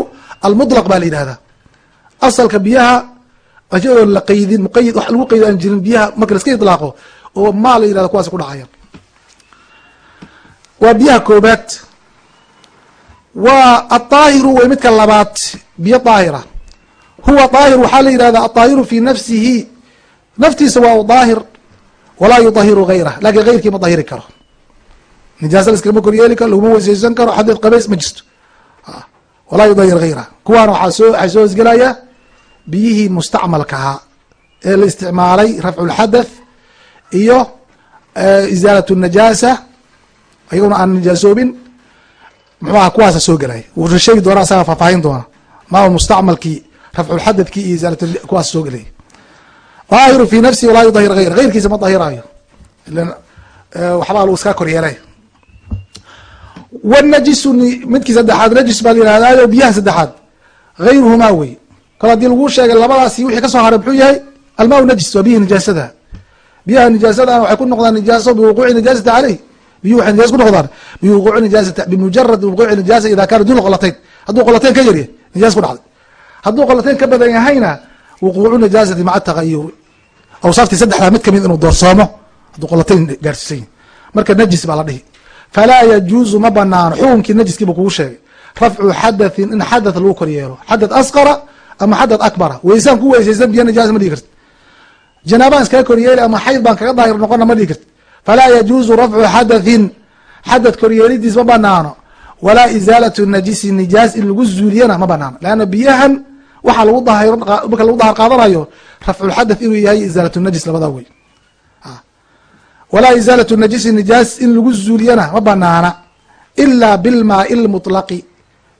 almutlaq baa la yihahdaa asalka biyaha ayagoon la qaydin muqayid wax lagu qaydi aan jirin biyaha marka laska idlaaqo oo maa la yihahda kuwaas ku dhacaya. Waa biyaha koobaad waa adaahiru way midka labaad biyo daahira huwa daahir waxaa la yihahda adaahiru fi nafsihi. Naftiisa waa daahir walaa yudahiru gayrah laakiin gayrkii ma dahiri karo nijaasa laskama koryeeli karo laguma weyseysan karo xadid qabays ma jirto walaa yudahir gayrah kuwaana waxaa soo hosgelaya biyihii mustacmalkahaa ee la isticmaalay rafcu iyo izaalat najaasa ayaguna aan nijaasoobin muxuaha kuwaasa soo gelaya wuu sheegi doona asaga faahfaahin doona maa mustacmalkii rafculxadadkii iyo izaalat kuwaas soo gelaya daahiru fi nafsihi walaa yudahir gayr gayrkiisa ma dahiraayo ilan waxbaa lagu iska koryeelay wnajisu midkii saddexaad najis baa yihahdayo biyaha saddexaad. Gayruhumaa wey. Kal haddii lagu sheegay labadaasi wixii ka soo haray muxuu yahay almaa najis waa biyihi nijaasada. Biyaha nijaasadana waxay ku noqdaan nijaaso biwuquuci nijaasati caleyh biyuhu waxay nijaas ku noqdaan biwuquuci nijaasati bimujarad wuquuci nijaasa ida kaana duna qolatayn. Hadduu qolatayn ka yaryahy nijaas ku dhacday. Hadduu qolatayn ka badan yahayna wuquucu nijaasati maca tagayuri awsaaftii saddexdaa mid ka mid inuu doorsoomo hadduu qolatayn gaarsiisan yahy marka najis baa la dhihi falaa yajuuzu ma banaano xukunkii najiskiiba kugu sheegay rafcu xadathin in xadath lagu kor yeelo xadath asqara ama xadath akbara weysaan ku weysaysan biyo nijaas ma dhigi karti janaabaan iskaga koryeeli ama xayd baan kaga daahir noqona ma dhigi karti falaa yajuuzu rafcu xadathin xadath koryeelidiis ma banaano walaa izaalatu najisi nijaas in lagu zuuliyana ma banaano leanna biyahan waxaa lagu marka lagu dahar qaadanayo rafculxadath inuu yahay izaalat najis labadaa wey walaa izaalatu najisi nijaas in lagu zuuliyana ma banaana ilaa bilmaai lmutlaqi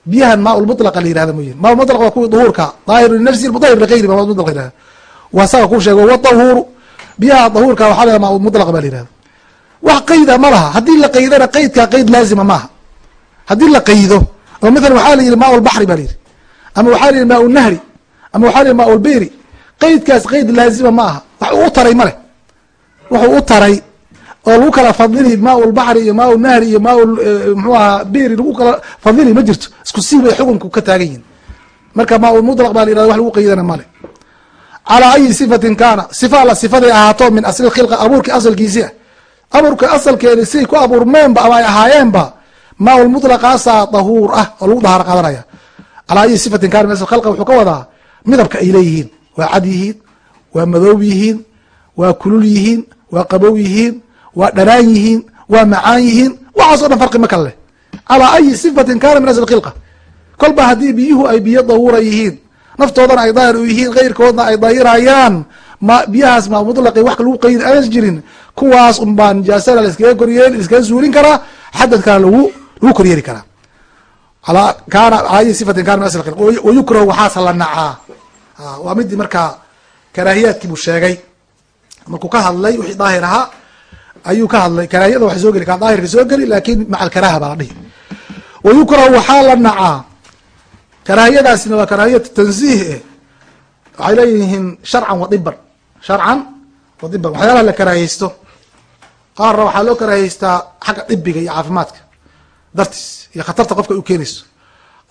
biyahan maa lmutlaqa la yihahda mooye. Maa mutlaq waa kuwi duhuurka daahiru linafsi mudahir ligayri maa mutlaq la yihahda waa saga kuu sheego wadahuuru biyaha dahuurka waxaa la maa mutlaq baa la yihahda wax qayda ma laha. Haddii la qaydana qaydka qayd laazima maaha. Haddii la qaydo oo mathalan waxaa la yihi maa lbaxri ba la yihi ama waxaa la yihi maa nahri. Ama waxaa la yihi maa lbeyri qaydkaas qayd laazima ma aha wax u taray ma leh. Wuxuu u taray oo lagu kala fadili maa lbaxri iyo maa nahri iyo maa mxuu ahaa beri lagu kala fadili ma jirto. Isku sii bay xukunku ka taagan yihiin marka maa mutlaq baa la yihahda wax lagu qaydana male calaa ayi sifatin kaana sifa alla sifaday ahaato min asli khilqa abuurki asalkiisi ah. Abuurka asalkeedi siay ku abuurmeenba ama ay ahaayeenba maa lmutlaqaasaa dahuur ah oo lagu dahaar qaadanaya. Calaa ayi sifatin kana min asli khalqa wuxuu ka wadaa midabka ay leeyihiin. Waa cad yihiin waa madoob yihiin waa kulul yihiin waa qabow yihiin waa dhanaan yihiin waa macaan yihiin waxaas o dhan farqi ma kale. Leh calaa ayi sifatin kana min asli kolba haddii biyuhu ay biyo dahuura yihiin naftoodana ay daahir u yihiin keyrkoodna ay dahirayaan ma biyahaas maa mutlaqi wax lagu qaydi aan jirin kuwaas unbaa nijaasada laiskaga koryeeli laiskaga suulin karaa xadadkana lagu lagu koryeeli karaa. Alaa kaana ayi sifatin kana min asli wayukrahu waxaasa la nacaa. Waa midii markaa karaahiyaadkii buu sheegay. Markuu ka hadlay wixii daahir ahaa ayuu ka hadlay karaahiyada waxay soo geli kaan daahirka soo geli laakiin maca alkaraaha baa la dhihi. Wayukrahu waxaa la nacaa. Karaahiyadaasina waa karaahiyatu tansiih eh. Waxay leeyihiin sharcan wa diban sharcan wa diban waxyaalaha la karaahiyeysto qaarna waxaa loo karaahiyeystaa xagga dibiga iyo caafimaadka. Dartiis iyo khatarta qofka u keenayso.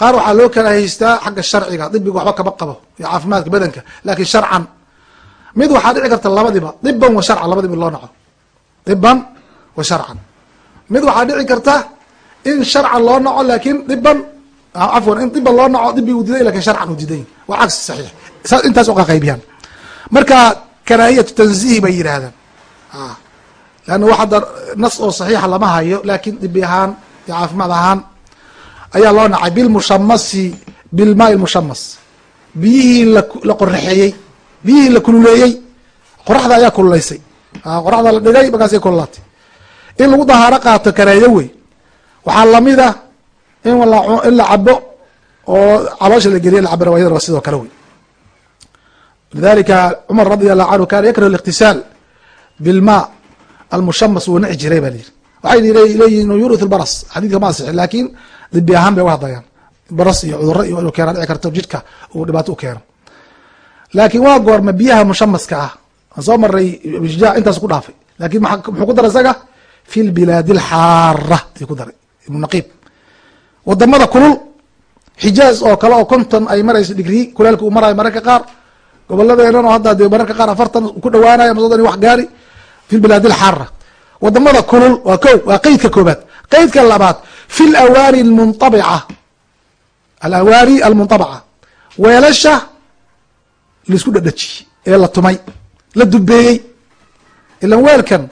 Qaar waxaa loo karaahiyeystaa xagga sharciga dibiga waxba kama qabo iyo caafimaadka badanka. Lakin sharcan mid waxaa dhici karta labadiba diban wa sharcan labadiba loo naco diban wa sharcan. Mid waxaa dhici karta in sharcan loo naco laakiin diban cafwan in diba loo naco dibi uu diday laakiin sharcan uu diday. Waa cagsi saxiix. Sa intaas uqa qaybiyaan. Marka karaahiyatu tanzihi bay yidhaahdaan. Leanna wax hadda nas oo saxiixa lama hayo laakin dibi ahaan iyo caafimaad ahaan ayaa loo nacay bilmushamasi bilmaai lmushamas biyihii la qoraxeeyey biyihii la kululeeyey qoraxda ayaa kululaysay qoraxda la dhigay markaasay kululaatay in lagu dahaaro qaato karaahiyo wey. Waxaa lamida in in la cabo oo caloosha la geliya la cabo rawaayadana waa sidoo kale wey. Lidalika cumar radi allahu canhu kana yakrahu اliqtisaal bilma almushamas wuu naci jiray ba la yiri waxay leeyihiin yurith baras xadidka ma laakiin dibi ahaan bay uga hadlayaan. Baras iyo cuduro iyo inuu keena dhici karto jidhka uu dhibaato u keeno. Laakiin waa goorma biyaha mushamaska ah aan soo maray ibnshija intaas ku dhaafay. Lakin muxuu ku daray isaga? Fi lbilaadi alxaara ayuu ku daray ibnu naqiib. Wadamada kulul xijaaz oo kale oo konton ay marayso digrii kulaalka uu marayo mararka qaar goboladeenan oo hadda dee mararka qaar afartan ku dhawaanayo masodon wax gaari. Fi lbilaadi alxaara waddamada kulul waa ko waa qeydka koobaad qeydka labaad fi lawaani almuntabica. Alawaani almuntabaca weelasha la isku dhadhajiyey ee la tumay la dubeeyey ilan weelkan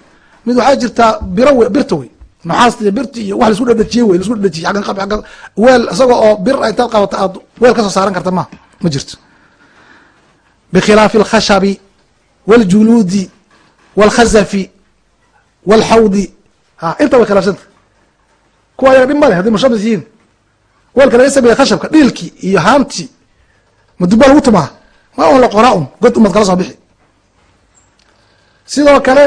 mid waxaa jirtaa biro w birta wey naxaasta iyo birti iyo wax laisku dhadhajiyey wey laisku dhadhajiyey aggan qab aggan weel isaga oo bir intaad qabato aad weel kasoo saaran karta ma ma jirto bikhilaafi alkhashabi waاljuluudi wاlkhazafi wاlxawdi ha inta way khilaafsanta kuwa ayaga dhib ma leh hadday mushamis yihiin weelka laga sameeya khashabka dhiilkii iyo haantii maduba lagu tumaa waa un la qoraa un god umad kala soo bixi sidoo kale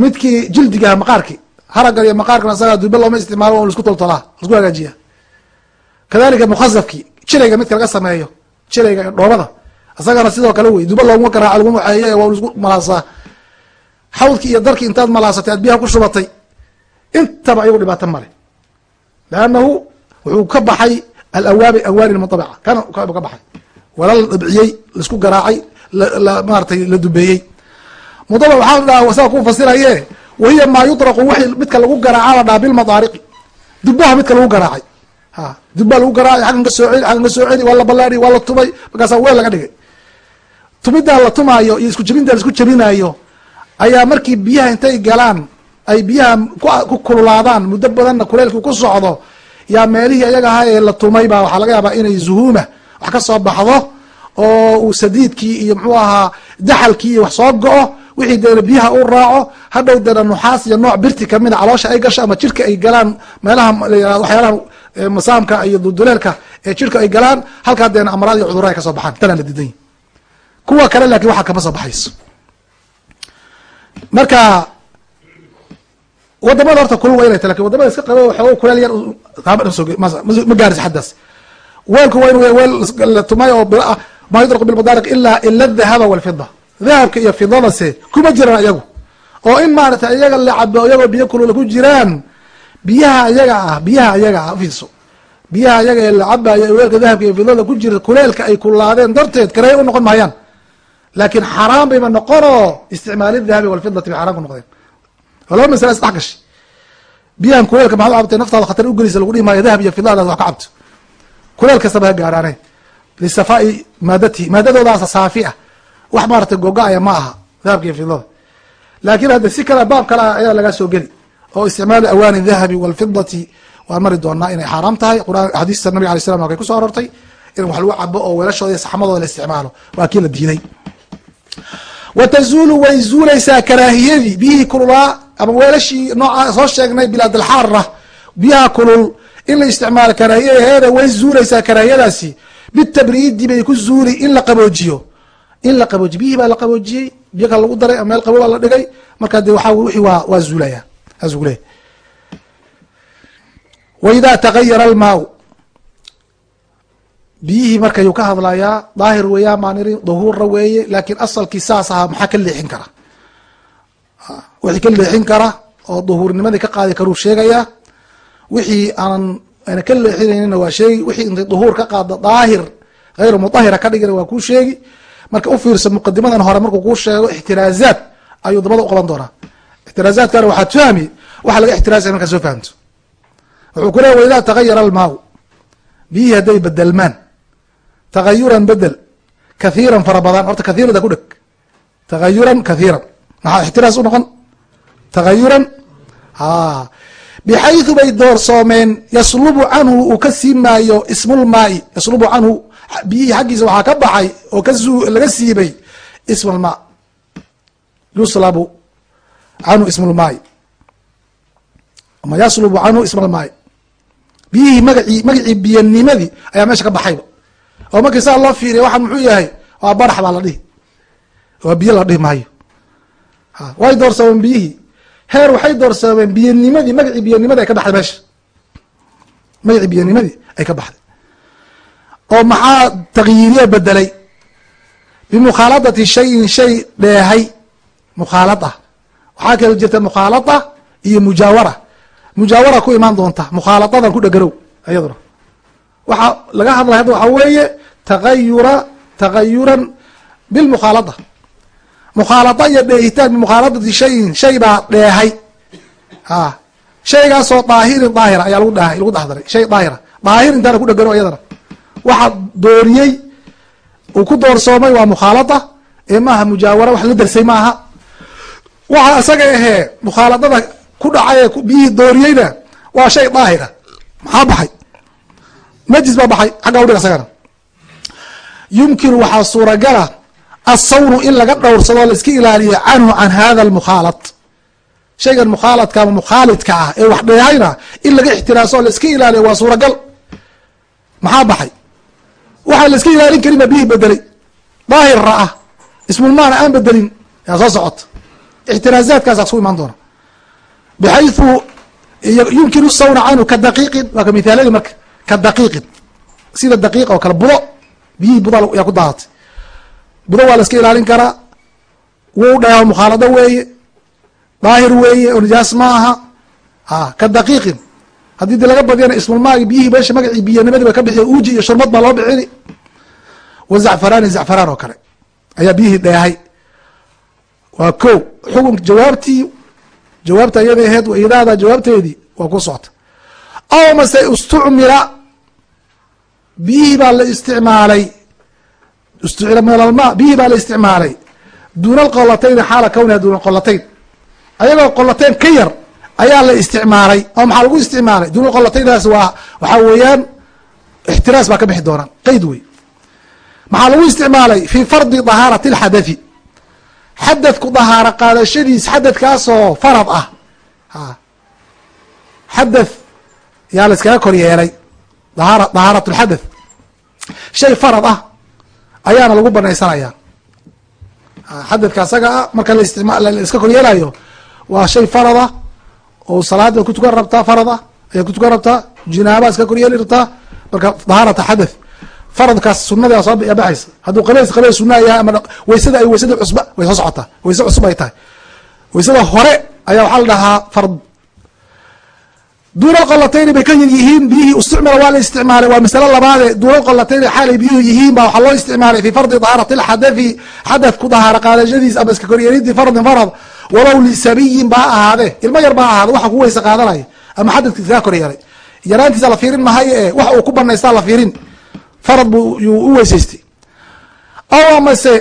midkii jildigaha maqaarki haragan iyo maqaarkan isaga duba looma isticmaalo waa la isku toltolaa la isku hagaajiya kadalika mukhasafki jilayga midka laga sameeyo jilayga dhoobada isagana sidoo kale wey duba looguma garaaco laguma waxeeye waa la isku malaasaa. Xawdki iyo darki intaad malaasatay aad biyaha ku shubatay intaba ayagu dhibaato male leannahu wuxuu ka baxay alawaabi awaani lmuntabica kana ka baxay. Wala la dhabciyey la isku garaacay maaratay la dubeeyey mudaba waxaa dhaha saa ku fasiraye wahiya maa yuطraqu w midka lagu garaaca la dhaha bilmadaariqi dubaha midka lagu garaacay. Ha duba lagu garaacay aggan ka soo celi aggan ka soo celi waa la ballaari waa la tumay markaasa weel laga dhigay. Tumidaa la tumaayo iyo isku jebintaa la isku jebinaayo ayaa markii biyaha intay galaan ay biyaha ku kululaadaan muddo badanna kuleylkii ku socdo yaa meelihii ayaga ahaa ee la tumay baa waxaa laga yaabaa inay zuhuuma wax ka soo baxdo oo uu sadiidkii iyo muxuu ahaa daxalkii iyo wax soo go-o wixii deena biyaha u raaco hadhow deena nuxaas iyo nooc birti kamida caloosha ay gasho ama jirka ay galaan meelaha waxyaalaha masaamka iyo dulduleelka ee jirka ay galaan halkaa deena amraad iyo cudurra ay ka soo baxaan. Tanaa la diidan yahi kuwa kale laakiin waxaa kama soo baxayso. Marka waddamada horta kulul waa inay ta laakiin waddamada iska qaba waxooga kuleel yar ma gaarisa xaddaas. Weelku waa in weel la tumay oo bir ah maa yudraqu bilmadaariq ilaa ila adahaba walfida dahabka iyo fidadase kuma jiraan ayagu oo in maaragtay iyaga la cabo iyagoo biyo kulula ku jiraan biyaha ayaga ah biyaha ayaga ah ufiirso biyaha ayaga ee la cabayo weelka dahabka iyo fidada ku jira kuleelka ay kulaadeen darteed kareey u noqon maayaan laakin xaraam bayba noqonoo isticmaali dahabi walfidati bay xaraan ku noqdeen. Laba masala isdhex gashay biyahan kuleelka maxaad u cabtay naftaada khatar ugelisa lagu dhihi maayo dahab iyo fidadaas wax ka cabto. Kuleel kastaba ha gaaraane. Lisafaa'i maadatihi maadadoodaasa saafi ah wax maaratay goga-aya ma aha dahabka iyo fidada laakin hadda si kale baab kale ayaa lagaa soo geli oo isticmaalu awaani dahabi walfidati waan mari doonaa inay xaaraam tahay. Xadiista nabig alay slam wakay ku soo arortay in wax lagu cabo oo weelashooda iyo saxmadooda la isticmaalo. Waa kii la diiday. Wa tazuulu way zuulaysaa karaahiyadii. Biyihii kululaa ama weelashii nooca soo sheegnay bilaadalxaara biyaha kulul in la isticmaalo karaahiyaheeda way zuulaysaa karaahiyadaasi. Bitabriidi bay ku zuuli in la qaboojiyo in la qaboojiyo biyihii baa la qaboojiyey biyo lagu daray meel qabo baa la dhigay. Markaa de waxa wixii waa zuulaya waa zuulaya wa idaa tagayara almaau biyihii markayuu ka hadlayaa daahir weeyaan baan iri dahuurra weeye laakiin asalkii saas ahaa maxaa ka leexin kara? Wixii ka leexin kara oo dahuurnimadii ka qaadi karuu sheegayaa wixii aanan ana ka leexinaynina waa sheegi wixii intay duhuur ka qaado daahir hayru mudahira ka dhigina waa kuu sheegi marka u fiirsa muqadimadan hore markuu kuu sheego ixtiraazaad ayuu dabada u qaban doonaa. Ixtiraazaadkana waxaad fahmi waxa laga ixtiraazaya markaa soo fahamto. Wuxuu ku leeya waidaa tagayara almaaw biyihii hadday bedelmaan tagayuran bedel kathiiran fara badan. Horta kathiirada ku dheg. Tagayuran kathiiran. Maxaa ixtiraas u noqon? Tagayuran a bixayثu bay doorsoomeen yaslubu canhu uu ka siimaayo ismulmaai yaslubu canhu biyihii xaggiisa waxaa ka baxay oo ka laga siibay ism lma yuslabu canhu ism lmaai ama yaslubu canhu ism biyihii magacii magacii biyanimadii ayaa meesha ka baxayba. Oo markii saa loo fiiriya waxaan muxuu yahay waa barax baa la dhihi. Waa biyo la dhihi maayo. Way doorsoomeen biyihii. Heer waxay doorsoomeen biyanimadii magacii biyanimadii ay ka baxday meesha. Magacii biyanimadii ay ka baxday oo maxaa takyiiriya bedelay bimukhaaladati shayin shay dheehay mukhaalada waxaa kala jirta mukhaalada iyo mujaawara. Mujaawara ku imaan doonta mukhaaladan ku dheganow iyaduna waxaa laga hadlay hadda waxaa weeye tagayura tagayuran bilmukhaalada mukhaalada iyo dheehitaan bimukhaaladati shayin shay baa dheehay a shaygaasoo daahirin daahira ayaa lagu dhahay lagu dhexdaray shay daahira daahir intaana ku dhegano iyadana waxa dooriyey uu ku doorsoomay waa mukhaalada ee maaha mujaawara wax la dersay maaha. Waxa isaga ahee mukhaaladada ku dhacay ee biyihii dooriyeyna waa shay daahira. Maxaa baxay? Najis baa baxay xagga udhig isagana yumkinu waxaa suuragala asawnu in laga dhowrsado o laiska ilaaliyo canhu can hada almukhaalad shaygan mukhaaladka ama mukhaalidka ah ee wax dheehayna in laga ixtiraaso o laiska ilaaliyo waa suuragal. Maxaa baxay waxaa la iska ilaalin karin baa biyihii bedelay. Daahirra ah. Ismulmaana aan bedelin. Yaa soo socota ixtiraazaadkaasaa su imaan doona. Bxayثu yumkinu sawna canhu ka daqiiqin. Waa ka mithaaladii marka. Ka daqiiqin. Sida daqiiq oo kale budo. Biyihii buda yaa ku daadatay budo waa la iska ilaalin karaa. Wuu dhaho mukhaalado weeye. Daahir weeye oo nijaas ma aha. A ka daqiiqin haddii di laga badiyana ismulmaagi biyihii meesha magacii biyanimadii ba ka bixiy uji iyo shurmad baa loo bixini. Wa zacfaraani zacfaraan oo kale ayaa biyihii dheehay. Waa ko xukun jawaabtii jawaabta iyada aheed idaada jawaabteedii waa ku socota aw mase istucmila biyihii baa la isticmaalay. Istucmila min biyihii baa la isticmaalay. Duuna alqolatayn xaala kawniha duuna qolatayn ayagoo qolateyn ka yar ayaa la isticmaalay oo maxaa lagu isticmaalay? Qolatayndaas waa waxaa weeyaan ixtiraas baa ka bixi doonaan. Qeyd wey maxaa lagu isticmaalay? Fi fardi dahaarati alxadathi xadadku dahaaro qaadashadiis xadadkaasoo farad ah. Xadath yaa la kor yeelay. Dahaar dahaarat lxadath shay farad ah ayaana lagu banaysanayaa xadadka asaga ah marka laistima la iska kor yeelayo waa shay farad ah oo salaada ku tukan rabtaa farad ah ayaad ku tukan rabtaa jinaaba iska kor yeeli rabtaa marka dahaarata xadath faradkaas sunada soo baxaysa. Hadduu qabeys qabeys sunaa yahay ama weysada ay weysada cusba way soo socotaa weyse cusub ay tahay. Weysada hore ayaa waxaa la dhahaa fard. Duuna qolatayni bay ka yar yihiin biyihii isticmala waa la isticmaalay waa masale labaade duuna qolatayni xaalay biyuhu yihiin baa waxaa loo isticmaalay fi fardi dahaarati lxadathi xadathku dahaaro qaadashadiis ama iska koryeelidii fardin farad walow lisabiyin baa ahaade ilmo yar baa ahaade waxa ku weyse qaadanaya ama xadadka iskaga koryeelay yaraantiisa la fiirin mahayo ee wax uu ku banaystaa la fiirin. Farad bu yuu u weysaystay. Aw amase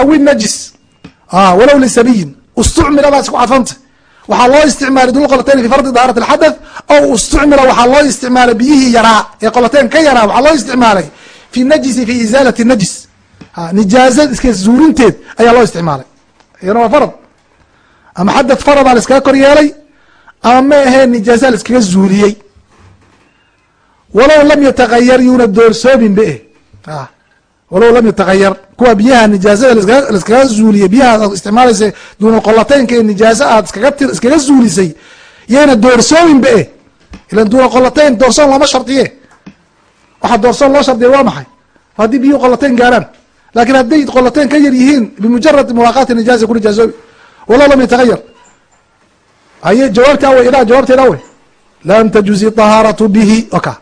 aw inajis walow lisabiyin istucmiladaas ku cadfanta waxaa loo isticmaalay dul qolatayn fi fardi dahaarat alxadath aw istucmila waxaa loo isticmaalay biyihii yaraa ee qolateyn ka yaraa waxaa loo isticmaalay fi najisi fi izaalati najis. Nijaazad iska zuurinteed ayaa loo isticmaalay iyana waa farad. Ama xadath faradaa la iskaga kor yeelay ama ma ahee nijaaza la iskaga zuuliyey. Walow lam yatagayar yuuna doorsoomin be. Walow lam yatagayar kuwa biyaha nijaazada laiskaga zuuliyey biyaha aad isticmaalaysa duuna qolataynka ee nijaaza aad iskaga zuulisay yayna doorsoomin be. Ilan duuna qolatayn doorsoon looma shardiye waxaa doorsoon loo shardiya waa maxay? Haddii biyuhu qolatayn gaaraan laakiin hadday qolatayn ka yar yihiin bimujarad muwaaqaati nijaaza ku nijaazoobi walow lam yatagayar haye jawaabti awe idaa jawaabteeda awe lam tajuzi dahaaratu bihi oka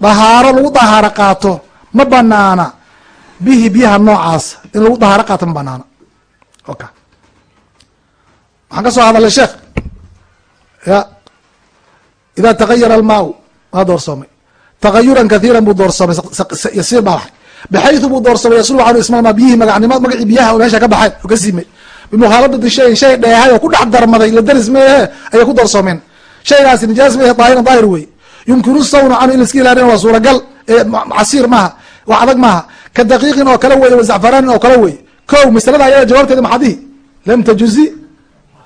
dahaaro lagu dahaaro qaato ma banaana bihi biyaha noocaas in lagu dahaaro qaato ma banaana oka waxaan ka soo hadalay sheekh ya idaa tagayara almaau waa doorsoomay tagayuran kathiiran buu doorsamay yasiir baa baxay baxayu buu doorsamay yaslu canhu ismama biyihii maganimo magacii biyaha meesha ka baxeen oo ka siimay bimukhaalabati shayin shay dheehay oo ku dhex darmaday la daris meehe ayay ku doorsoomeen shaygaasi nijaas meehe daahiran daahir wey yumkinu sawnu canhu in la iska ilaalina waa suuragal casiir maaha wax adag maaha ka daqiiqin oo kale wey wa zacfaraanin oo kale wey ko masalada ayada jawaabteeda maxaa lam tajuzi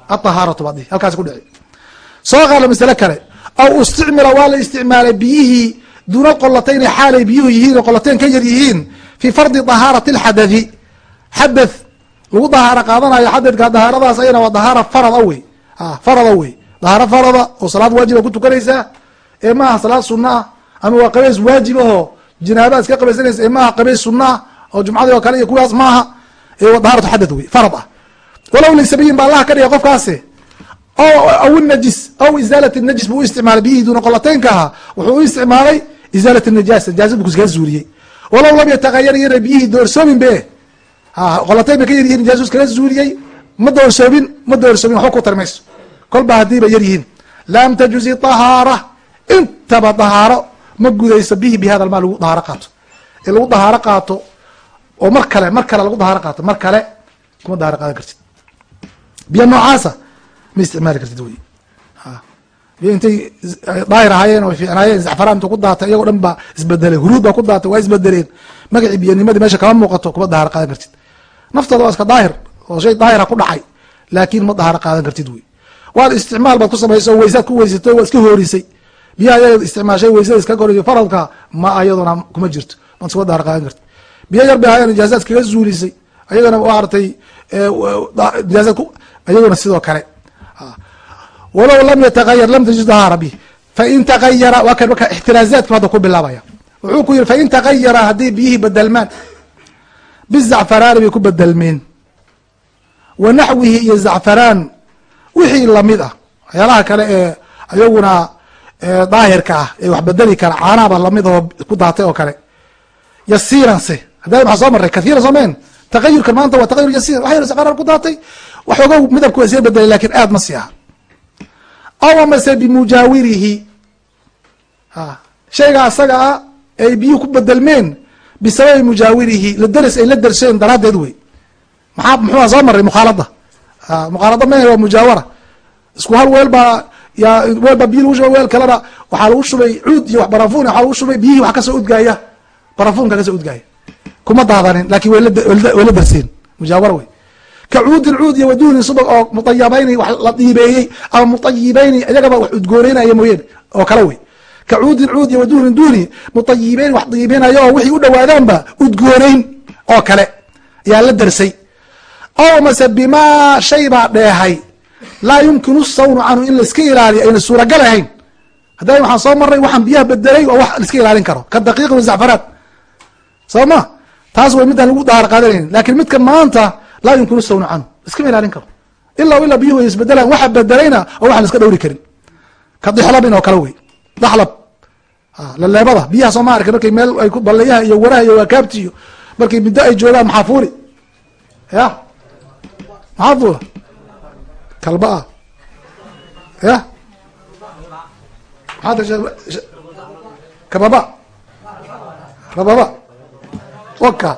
aطahaaratu baa dihi halkaas ku dhici soo qaala masale kale aw isticmila waa la isticmaalay biyihii duuna qolatayn xaalay biyuhu yihiin qolateyn ka yar yihiin fi fardi dahaarati اlxadathi xadath lagu dahaaro qaadanayo xadadka dahaaradaas ayana waa dahaara farada wey. Farada wey. Dahaaro farada oo salaad waajiba ku tukanaysaa ee maaha salaad sunna ah ama waa qabeys waajib ahoo jinaaba iska qabaysanaysa ee maaha qabeys sunna ah oo jumcadii oo kale iyo kuwaas maaha dahaaratu xadath wey farad ah. Walow lisabiyin ba allaha ka dhigay qofkaasi aw najis aw izaalat najis buu u isticmaalay biyihii duuna qolateynka ahaa wuxuu u isticmaalay izaalat najaasa najaasad buu iskaga zuuliyey walow lam yatagayar yana biyihii doorsoomin be qolateyn bay ka yaryihin najaasu iskaga zuuliyey ma doorsoomin ma doorsoomin waxba ku tari mayso kolba haddii bay yar yihiin lam tajuzi tahaara intaba dahaaro ma gudayso bihi bi hada almaa lagu dahaaro qaato ee lagu dahaaro qaato oo mar kale mar kale lagu dahaaro qaato mar kale kuma dahaaro qaadan kartid biyo noocaasa ma isticmaali kartid wey intay daahir ahaayeen o fiicnaayeen zacfaraan intu ku daatay iyagoo dhan baa isbedelay huruud baa ku daatay waa isbedeleen. Magacii biyonimadii meesha kama muuqato kuma dahaaro qaadan kartid. Naftooda waa iska daahir oo shay daahira ku dhacay laakin ma dahaaro qaadan kartid wey. Waad isticmaal baad ku samaysa o weysaad ku weysatay waa iska hoorisay. Biyaha ayaga isticmaashay weysada iska horiyo faradka ma ayaduna kuma jirto maad iskuma dahaaro qaadan kartid. Biyo yar bay ahaayeen nijaasaad kaga zuulisay ayagana maaragtay nijaasaad ayaguna sidoo kale walow lam yatagayar lam tajid dahaara bih fain tagayara waa kan marka ixtiraazaadku hadda ku bilaabaya wuxuu ku yihi fain tagayara haddii biyihii bedelmaan bizacfaraani bay ku bedelmeen wa naxwihi iyo zacfaraan wixii la mid ah waxyaalaha kale ee ayaguna daahirka ah ee wax bedeli kara caanaaba la mid oo ku daatay oo kale yasiiranse hadda maxaa soo maray kathiiran soo meen tagayurkan maanta waa tagayur yasiir wax yar zacfaraan ku daatay waxoogow midabku waa sii bedelay laakiin aad ma sii aha aw amase bimujaawirihi. Shayga asaga ah ay biyuhu ku bedelmeen bisababi mujaawirihi la deris ay la derseen daraaddeed wey. Maxaa muxua soo maray mukhaalada? Mukhaalada meh waa mujaawara. Isku hal weel baa ya weel baa biyi lagu shubay weel kalena waxaa lagu shubay cuud iyo wax barafuun waxaa lagu shubay biyihii wax ka soo udgaaya barafuunka ka soo udgaaya. Kuma daadanin laakiin way la derseen mujaawara wey ka cuudin cuud iyo waduhnin subag oo mutayabayni wax la diibeeyey ama mutayibayni iyagaba wax udgooneynaya mooyeen oo kale wey ka cuud iyo waduhnin duhni mutayibeyn wax diibinayo oo wixii u dhawaadaanba udgooneyn oo kale yaa la dersay aw mase bimaa shay baa dheehay laa yumkinu sawnu canhu in laiska ilaaliyo ayna suuragal ahayn hadda waxaan soo marnay waxaan biyaha bedelay waa wax laiska ilaalin karo ka daqiiq wazacfaraad soo ma taas way midaan lagu dahaar qaadanayn midkan maanta laa yumkinu sawnu canhu iskama ilaalin karo. Ilaa ilaa biyuhu ay isbedelaan waxa bedelayna oo waxaan iska dhowri karin. Ka dixlabin oo kale wey. Daxlab laleebada biyaha soo ma arka markay meel ay balayaha iyo waraha iyo waakaabti iyo markay muddo ay joogaan maxaa fuuli? Ya? Maxaa fuula? Kalba ah. Ya? Kababa? Rababa? Waka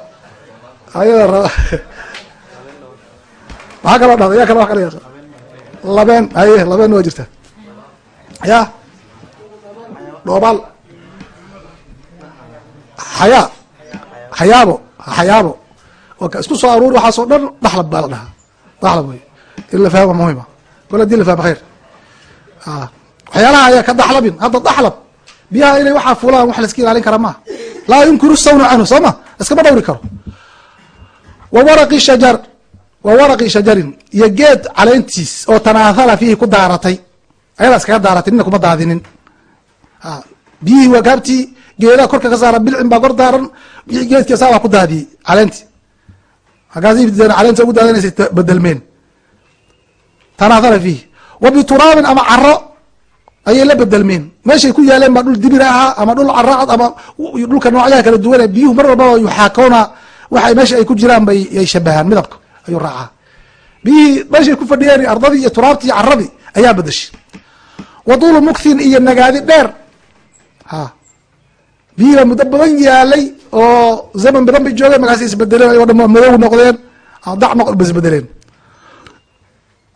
ayada <laughs> maxaa kaloo dhahda ya kale wax kala yaqaan labeen haye labeen waa jirtaa ya dhoobaal xayaa xayaabo xayaabo isku soo aruuri waxaasoo dhan daxlab baa la dhahaa. Daxlab wey in la fahmo muhima kol haddii la fahmo khayr. Waxyaalaha ayaa ka daxlabin hadda daxlab biyaha inay waxaa fulaan wax laiska ilaalin kara maaha laa yumkinu sawnu canhu soo ma? Iskama dhawri karo. Wa waraqi shajar wa waraqi shajarin. Iyo geed caleyntiis oo tanaathala fiihi ku daaratay. Ayadaa iskaga daaratay nina kuma daadinin. Biyihii wagaabtii geedaha korka ka saara bilcin baa kor daaran geedki saa waa ku daadiyey caleentii markaas caleenta ugu daadinaysay bedelmeen tanaathala fiihi. Wa ama caro ayay la bedelmeen meeshay ku yaaleen baa dhul dibir ahaa ama dhul caracad ama dhulka noocyaha kala duwane biyuhu mar walbaba yuxaakoona waxa meesha ay ku jiraan bay ay shabahaan midabka ayuu raacaa biyihii meeshay ku fadhiyeen ardadii iyo turaabtii iyo caradii ayaa bedeshay. Wa dulu mukthin iyo nagaadi dheer. Ha. Biyihiiba muddo badan yaalay oo zaman badan bay joogeen markaas isbedeleen ayagoo dham madow noqdeen dac noq ba isbedeleen.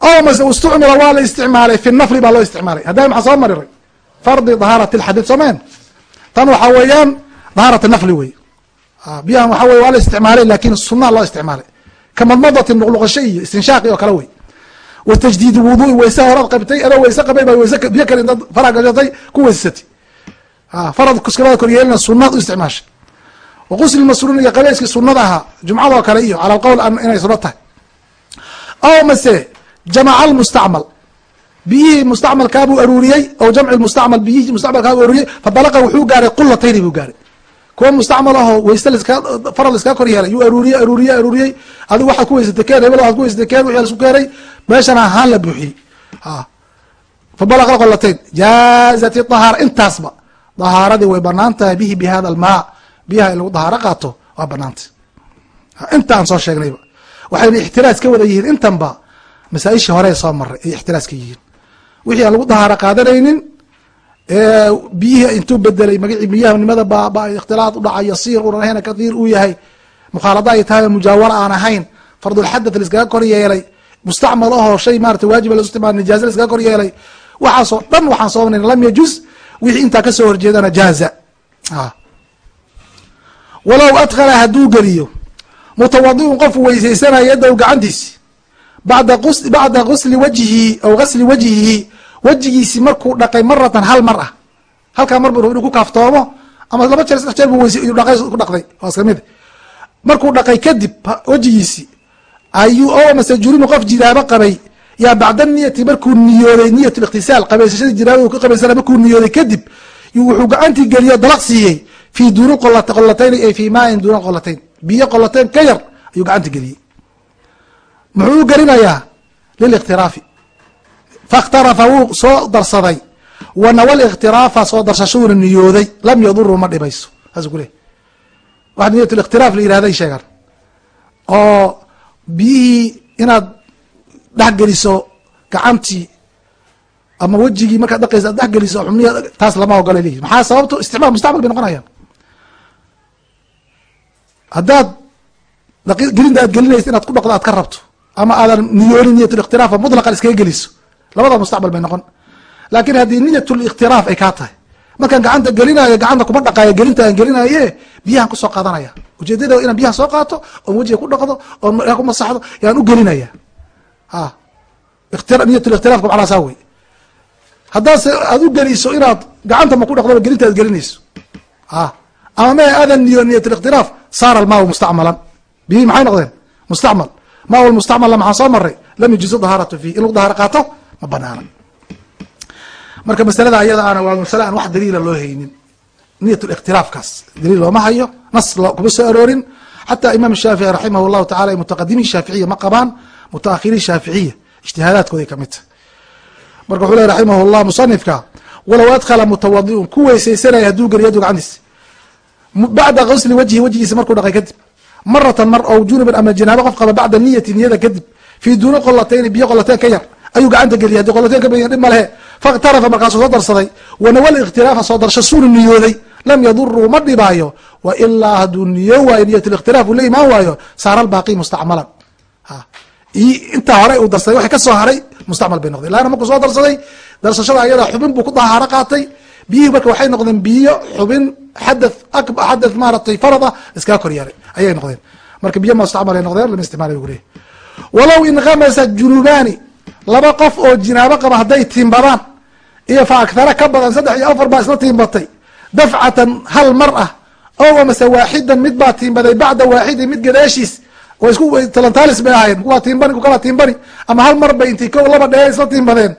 O mase istucmila waa la isticmaalay fi nafli baa loo isticmaalay. Haddana maxaa soo mariray fardi dahaarat lxadid soomeen tan waxaa weeyaan dahaarat nafli wey biyahan waxa wey waa la isticmaalay laakiin sunaa loo isticmaalay kamadmadati luqluqasho iyo istinshaaqi oo kale wey wa tajdiid wudui wayse horaad qabtay adoo wayse qabay baa wayse biyo kale intaad faraa gashatay ku weysatay farad kuskabada koryeelina sunaad u isticmaashay wa qusli masruun iyo qabeyskii sunada ahaa jumcadoo kale iyo cala alqowl inay suno tahay aw mase jamaca almustacmal biyihii mustacmalkaabuu aruuriyey o jamci mustacmal biyihii mustacmalkaabuu aruuriyey fabalaqa wuxuu gaaray qulatayni buu gaaray kuwa mustacmal laska farad laskaga kor yeelay. Yuu aruuriyey aruuriyey aruuriyey. Adigu waxaad ku weysatay keen hebel waxaad ku weysatay keen wixii lasku keenay. Meeshana ahaan la buuxiyey. Fabalaqa qolatayn jaazat iطahaara intaasba. Dahaaradii way bannaan tahay bihi bi almaa biyaha in lagu dahaaro qaato waa banaantay inta aan soo sheegnayba waxayna ixtiraas ka wada yihiin intanba. Masaa-ishii hore soo maray ay ixtiraas ka yihiin. Wixii aan lagu dahaaro qaadanaynin biyihii intuu bedelay magacii biyahanimada baaba ikhtilaad udhacay yasiir unan ahayn kathiir uu yahay. Mukhaalada ay tahay mujaawara aan ahayn fardulxadath laiskaga kor yeelay mustacmal ahoo shay maarata waajiba la isticmaal nijaaza laiskaga kor yeelay. Waxaasoo dhan waxaan soo marnay lam yajuz wixii intaa ka soo horjeedana jaaza walow adkhala hadduu geliyo mutawadiun qofu weysaysanaya yadahu gacantiisi bacda gusli wajhihi aw gasli wajhihi wejigiisi markuu dhaqay maratan hal mar ah. Halkaa mar bu inuu ku kaaftoomo ama laba jeer saddex jeer bu weys ku dhaqday. Waa iska mid. Markuu dhaqay kadib wejigiisi ayuu o mase jurinu qof jiraabo qabay. Yaa bacda niyati markuu niyooday niyat likhtisaal qabaysashada jiraabada ka qabaysana markuu niyooday kadib wuxuu gacantii geliyo dalaq siiyey fii duuni qolatayn ay fii maain duuna qolatayn biyo qolatayn ka yar ayuu gacanta geliyey. Muxuu u gelinayaa? Lilikhtiraafi fakhtarafa wuu soo darsaday wanawa likhtiraafa soo darsashuuna niyooday lam yaduru ma dhibayso saasuu ku lehy waxa niyat likhtilaaf la yihahday oo biyihii inaad dhex geliso gacantii ama wejigii markaad dhaqaysa ad dhex geliso xubnihi taas lama ogola leyihi maxaa sababto isticmaal mustacmal bay noqonayaan haddaad gelinta aad gelinaysa inaad ku dhaqdo aad ka rabto ama aadan niyoonin niyat likhtiraafa mutlaqan iskaga geliso labada mustacmal bay noqon. Laakin haddii niyat likhtilaaf ay kaa tahay markaan gacanta gelinayo gacanta kuma dhaqaayo gelinta aan gelinaye biyahan ku soo qaadanaya. Ujeedada inaan biyahan soo qaato oon wejiga ku dhaqdo oon ku masaxdo yaan u gelinaya. A niyat likhtilafka macnaa saa wey haddaase aad u geliso inaad gacanta ma ku dhaqdoba gelinta aad gelinayso a ama me aadan niyo niyat likhtilaaf saara almaa mustacmalan. Biyihi maxay noqdeen? Mustacmal. Maa mustacmalna maxaan soo maray lam yajuzu dahaaratu fiih in lagu dahaaro qaato ma banaana marka masalada ayada ana waa masale aan wax daliila loo haynin. Niyat likhtilaafkaas daliil looma hayo nas kuma soo aroorin. Xataa imaam shaafici raximah llahu tacala mutaqadimiin shaaficiya ma qabaan mutaahiriin shaaficiya ijtihaadaadkooday ka mid tahay marka wuxuu ley raximah llah musanifka walow adkhala mutawadiun ku weysaysanaya hadduu geliyo yadu gacantiisa bacda gusli wajhi wejigiisa markuu dhaqay kadib. Maratan mar ow junuban ama janaabo qof qaba bacda niyati niyada kadib. Fii duuni qolatayni biyo qolateen ka yar ayuu gacanta geliyay haddii qolateen ka badan dhib ma lehe. Fakhtarafa markaasuu soo darsaday wanawal ikhtilaafa soo darsho suuna niyooday. Lam yaduruu ma dhibaayo wa ilaa hadduu niyo waayo niyat likhtilaaf uu la imaan waayo saara albaaqi mustacmalan. Intaa hore uu darsaday waxay ka soo haray mustacmal bay noqdeen laana markuu soo darsaday darsashada ayada xubin buu ku dahaaro qaatay. Biyihii marka waxay noqdeen biyo xubin xadath xadath maaratay farada iskaga kor yeelay. Ayay noqdeen. Marka biyo mustacmal ay noqdeen lama isticmaala bu leeyahy walow inkamasa junubaani laba qof oo jinaabo qaba hadday tiimbadaan iyo fa akhara ka badan saddex iyo afar baa isla tiimbatay dafcatan hal mar ah ow amase waaxidan mid baa tiimbaday bacda waaxidin mid gadaashiis. Wa isku talantaalis bay ahayen kuwaa tiimbani kukala tiimbani ama hal mar bay intii ko laba dhee isla tiimbadeen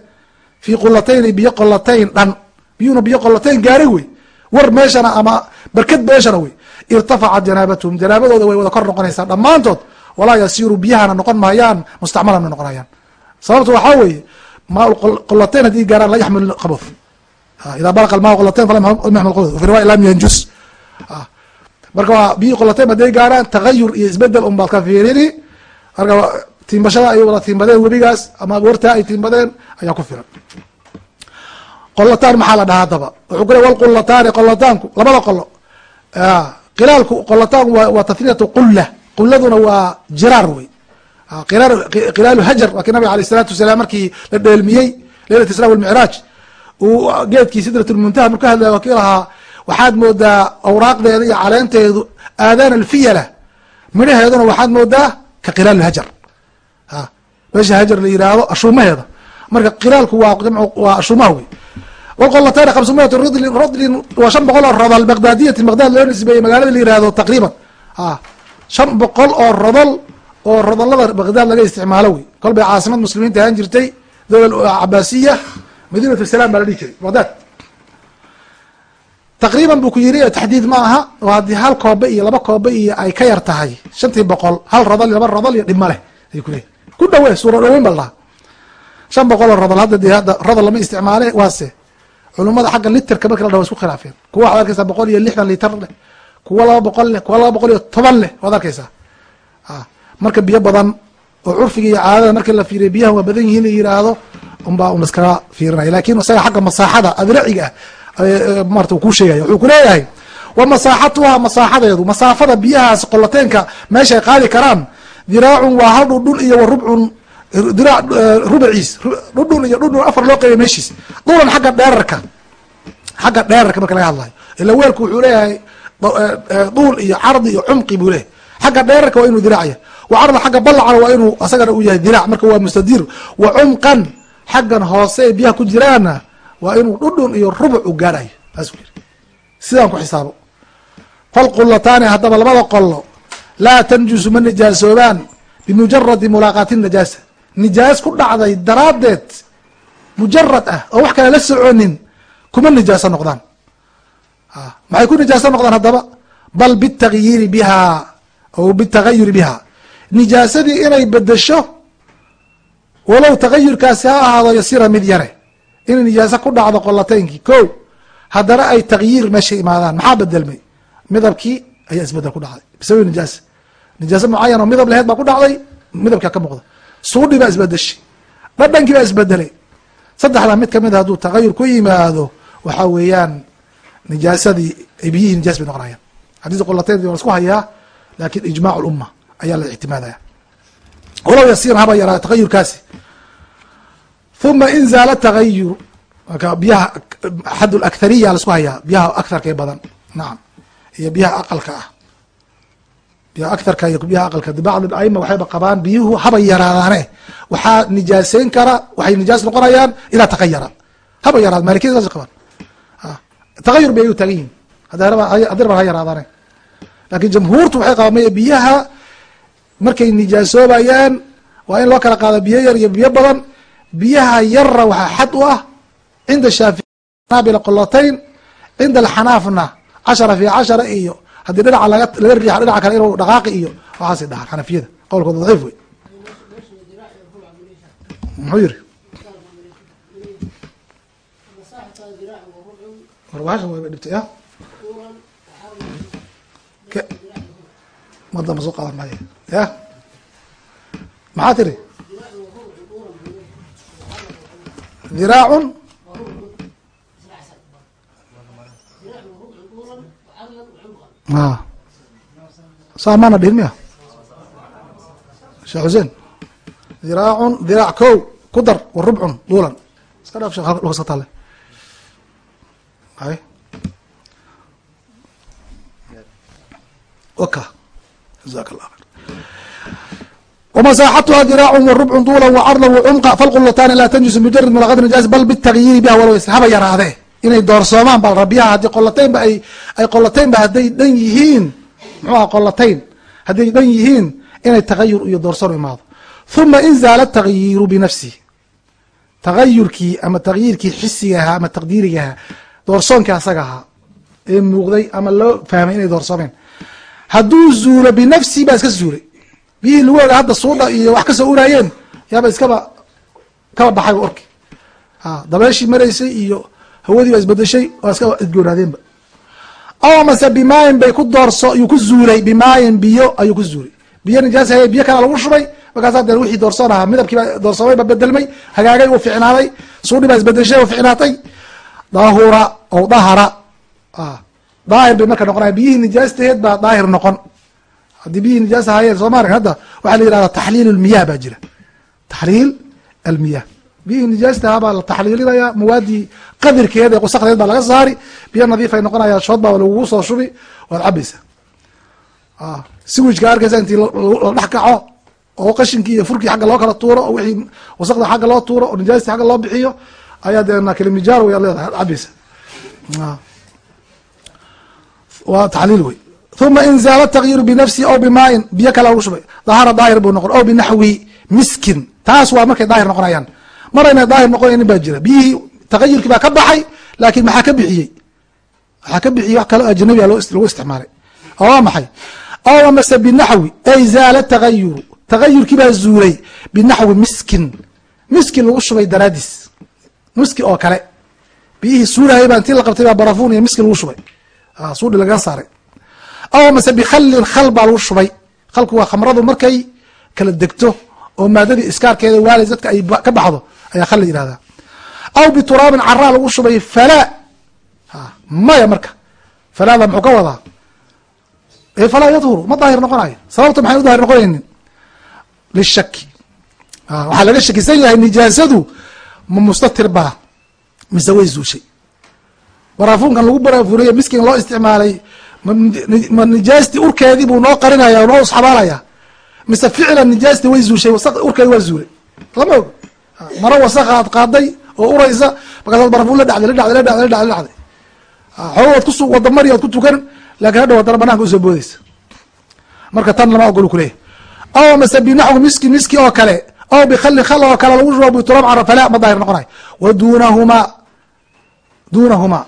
fii qulatayni biyo qolatayn dhan. Biyuuna biyo qolatayn gaaray wey. War meeshana ama berked meeshana wey. Irtafacat janaabathum janaabadooda way wada kor noqonaysaa. Dhammaantood walaa yasiiru biyahana noqon maayaan mustacmalan ma noqonayaan sababta waxaa weeye ma qolatayn haddii gaaraan la yaxmil qabof ida balaqa ma qolatayn falam yaxmil qabof fi riwaya lam yanjus. Marka waa biyi qolatayn haday gaaraan tagayur iyo isbeddel un baad ka fiirini. Marka tiimbashada ay wada tiimbadeen webigaas ama wartaa ay tiimbadeen ayaa ku filan. Qolataan maxaa la dhahaa haddaba? Wuxuu ku le wal qolataani qolataanku labada qolo. Qilaalku qolataan waa tathniyatu qulla. Quladuna waa jiraar wey qilaalu hajar waa kii nabiga aley isalaatu wasalaam markii la dheelmiyey leylat isra walmicraaj uu geedkii sidratulmuntaha marku hadlaya waa kii lahaa waxaad moodaa awraaqdeeda iyo caleenteedu aadaan alfiyala. Midhaheeduna waxaad moodaa ka qilaal hajar. Meesha hajar la yiraahdo ashuumaheeda. Marka qilaalku waa ashuumaha wey wlqolataani khamsumiat rdlin rodlin waa shan boqol oo rodol bagdaadiyati bagdad loo nisbeeyey magaalada la yihahdo taqriiban. Shan boqol oo rodol oo rodolada bagdad laga isticmaalo wey. Kol bay caasimad muslimiinta ahaan jirtay dowla cabaasiya madinat salam baa la dhihi jiray bagdad taqriiban buu ku yiri taxdiid ma aha oo haddii hal koobe iyo laba koobe iyo ay ka yar tahay shantii boqol hal rodol laba rodol iyo dhibma leh ay kuleeyihin ku dhawe suura dhaweyn ba la dhaha shan boqol oo rodol hadda dee hadda rodol lama isticmaale waase culumada xagga literka marka la dhaho isku khilaafeen. Kuwa waxad arkeysaa boqol iyo lixdan liter leh kuwa laba boqol leh kuwa laba boqol iyo toban leh waad arkeysaa marka biyo badan oo curfiga iyo caadada markii la fiiriya biyahan waa badan yihiin la yiraahdo unbaa un iskaga fiirinaya. Lakin isaga xagga masaaxada adraciga ah marata kuu sheegaya wuxuu kuleeyahay wa masaaxatuha masaaxadeedu masaafada biyahaas qolateenka meeshay qaadi karaan. Diraacun waa hal dhudhun iyo wa rubcun diraac rubaciis dhudhun iyo dhudhun afar loo qeybay meeshiis. Dulan xagga dheerarka xagga dheerarka marka laga hadlayo ila weelku wuxuu leeyahay duul iyo cardi iyo cumqi buu leeyahay xagga dheerarka waa inuu diracya wa carda xagga balacana waa inuu asagana uu yahay dirac. Marka waa mustadiir. Wa cumqan xaggan hoose ee biyaha ku jiraana waa inuu dhudhun iyo rubuc u gaadhayo saasuu yiri. Sidaan ku xisaabo. Falqulataani haddaba labada qollo. Laa tanjusu ma nijaasoobaan bimujaradi mulaaqaati najaasa. Nijaas ku dhacday daraaddeed mujarad ah oo wax kale la soconin kuma nijaaso noqdaan. Maxay ku nijaaso noqdaan haddaba? Bal bitagyiiri bihaa o bitagayuri bihaa nijaasadii inay bedesho walow tagayurkaasi ha ahaado yasira mid yare inay nijaaso ku dhacdo qolateynkii ko haddana ay tagyiir meesha imaadaan maxaa bedelmay midabkii ayaa isbeddel ku dhacday bisababi nijaasa nijaasa mucayan oo midab laheyd baa ku dhacday midabkaa ka muuqda suudhi baa isbedeshay dhadhankii baa isbedelay saddexdaa mid ka mid a hadduu tagayur ku yimaado waxaa weeyaan nijaasadii biyihii nijaas bay noqonayaan xadiis qolateyn waa lasku hayaa laakiin ijmac lumma ayaa la ictimaadaya. Walow yasiir haba yaraa tagayurkaasi uma in zaala tagayur marka biyaha xad lakhariya lasku hayaa biyaha akarka ee badan nacam iyo biyaha aqalka ah. Biyaha akarka iyo biyaha aqalka bacd aima waxayba qabaan biyuhu haba yaraadaane waxaa nijaaseyn kara waxay nijaas noqonayaan ilaa tagayara haba yaraad malikiyada saas qabaan. Tagayur bay u tagan yihiin haddii raba ha yaraadaane laakiin jamhuurtu waxay qabaan biyaha markay nijaasoobayaan waa in loo kala qaado biyo yar iyo biyo badan. Biyaha yarra waxaa xad u ah cinda shaafibil qolotayn cinda alxanaafna cashara fi cashara iyo haddii dhinaca laga riixa dhinaca kale inuu dhaqaaqi iyo waxaasay dhahaan xanafiyada qowlkooda daciif wey muxuu yiri warwaashan way dhibtay ya madamba soo qaadan maayo. Ya? Maxaa tiri? Diraacun? Saa maana dhihin miya? Sheekh xuseen. Diraacun diraac kow ku dar wa duulan. Iska dhaaf shek dhulka iska ay waka jazak allah khayr ومساxتha dirاع وربع طuلا وcرضا وcمقa فالqلتاni la تنجuس مجرد ملqd نجاس bal bالتغyiiri bha walow haba yaraadee inay doorsoomaan bal rabiyaha haddii qolataynba ay ay qolataynba hadday dhan yihiin muxuu aha qolatayn hadday dhan yihiin inay tagayur iyo doorsoon imaado ثuma in zaala تغyiiru binafsihi tagayurkii ama تغyiirkii xisiga ahaa ama taqdiiriga ahaa doorsoonkii asaga ahaa ee muuqday ama loo fahmay inay doorsoomeen hadduu zuulo binafsihi baa iska zuulay. Biyihii lagu oga hadda suudha iyo wax ka soo uraayeen yaaba iskaba kaba baxay orki dabeeshii maraysay iyo hawadii baa isbedeshay waa iskaba idgoonaadeenba aw mase bimaayin bay ku doorso yuu ku zuulay. Bimaayin biyo ayuu ku zuulay. Biyo nijaas hay biyo kala lagu shubay. Markaasa dee wixii doorsoon ahaa midabkiiba doorsoomay ba bedelmay hagaagay uu ficnaaday suudhi baa isbedeshay u ficnaatay daahura ow dahara daahir bay marka noqonaya biyihii nijaastaheed baa daahir noqon. Haddii biyihii nijaas ahaayeen soo maarag hadda waxaa la yihahda taxliil lmiyah baa jira. Taxliil almiyah biyihii nijaastaha baa la taxliilinaya mawaadii qadirkeed ee qusakdeed baa laga saari biyo nadiif ay noqonaya shood baa lagugu soo shubi waad cabaysa siwijka arkaysa intii la dhex kaco oo qashinkii iyo furkii agga loo kala tuuro oo wixii wasaqda agga loo tuuro oo nijaastii agga loo bixiyo ayaa dee nakilimijaar way leedahay ad cabaysa waa taxliil wey uma in zaala takyiru binafsi aw bimaain biyo kale lagu shubay. Dahara daahir buu noqon o binaxwi miskin. Taas waa markay daahir noqonayaan. Marayna daahir noqonaynin baa jira. Biyihii tagayurkii baa ka baxay laakin maxaa ka bixiyey? Waxaa ka bixiyey wax kale ajnabiga lagu isticmaalay. Waa maxay? Aw amase binaxwi ay zaala tagayuru tagayurkii baa zuulay binaxwi miskin. Miskin lagu shubay daraadiis. Miski oo kale. Biyihii suulahayay baa intii la qabtay baa barafuun iyo miskin lagu shubay suudhi lagaga saaray. Aw mase bikhallin khal baa lagu shubay. Khalku waa khamradu markay kala degto oo maadadii iskaarkeeda waalis dadka ay ka baxdo ayaa khal la yihahdaa aw bituraabin caraa lagu shubay falaa maya marka. Falaada muxuu ka wadaa? Falaa yadhuru ma daahir noqonayo sababta maxay u daahir noqonaynin? Lishaki waxaa laga shakisan yahay nijaasadu ma mustatir baa mise way zuushay baraafuunkan lagu baraafuunay miskin loo isticmaalay ma nijaastii urkeedii buu noo qarinaya noo isxabaalaya. Mise ficlan nijaastii way zuushay urkeedi waa zuulay lama og maro wasaka aad qaaday oo uraysa markaasaad barafuun la dhacday la dhacday la dhacday la dhacday la dhacday. Xooga waad kusu wada mari waad ku tukan laakiin hadhow haddana bananka u soo boodeysa marka tan lama ogolu kuleeyahy aw mase binaxwi miski miski oo kale aw bikhallin khal oo kale lagu shubo bituraab cara falaa ma daahir noqonayo wa duunahumaa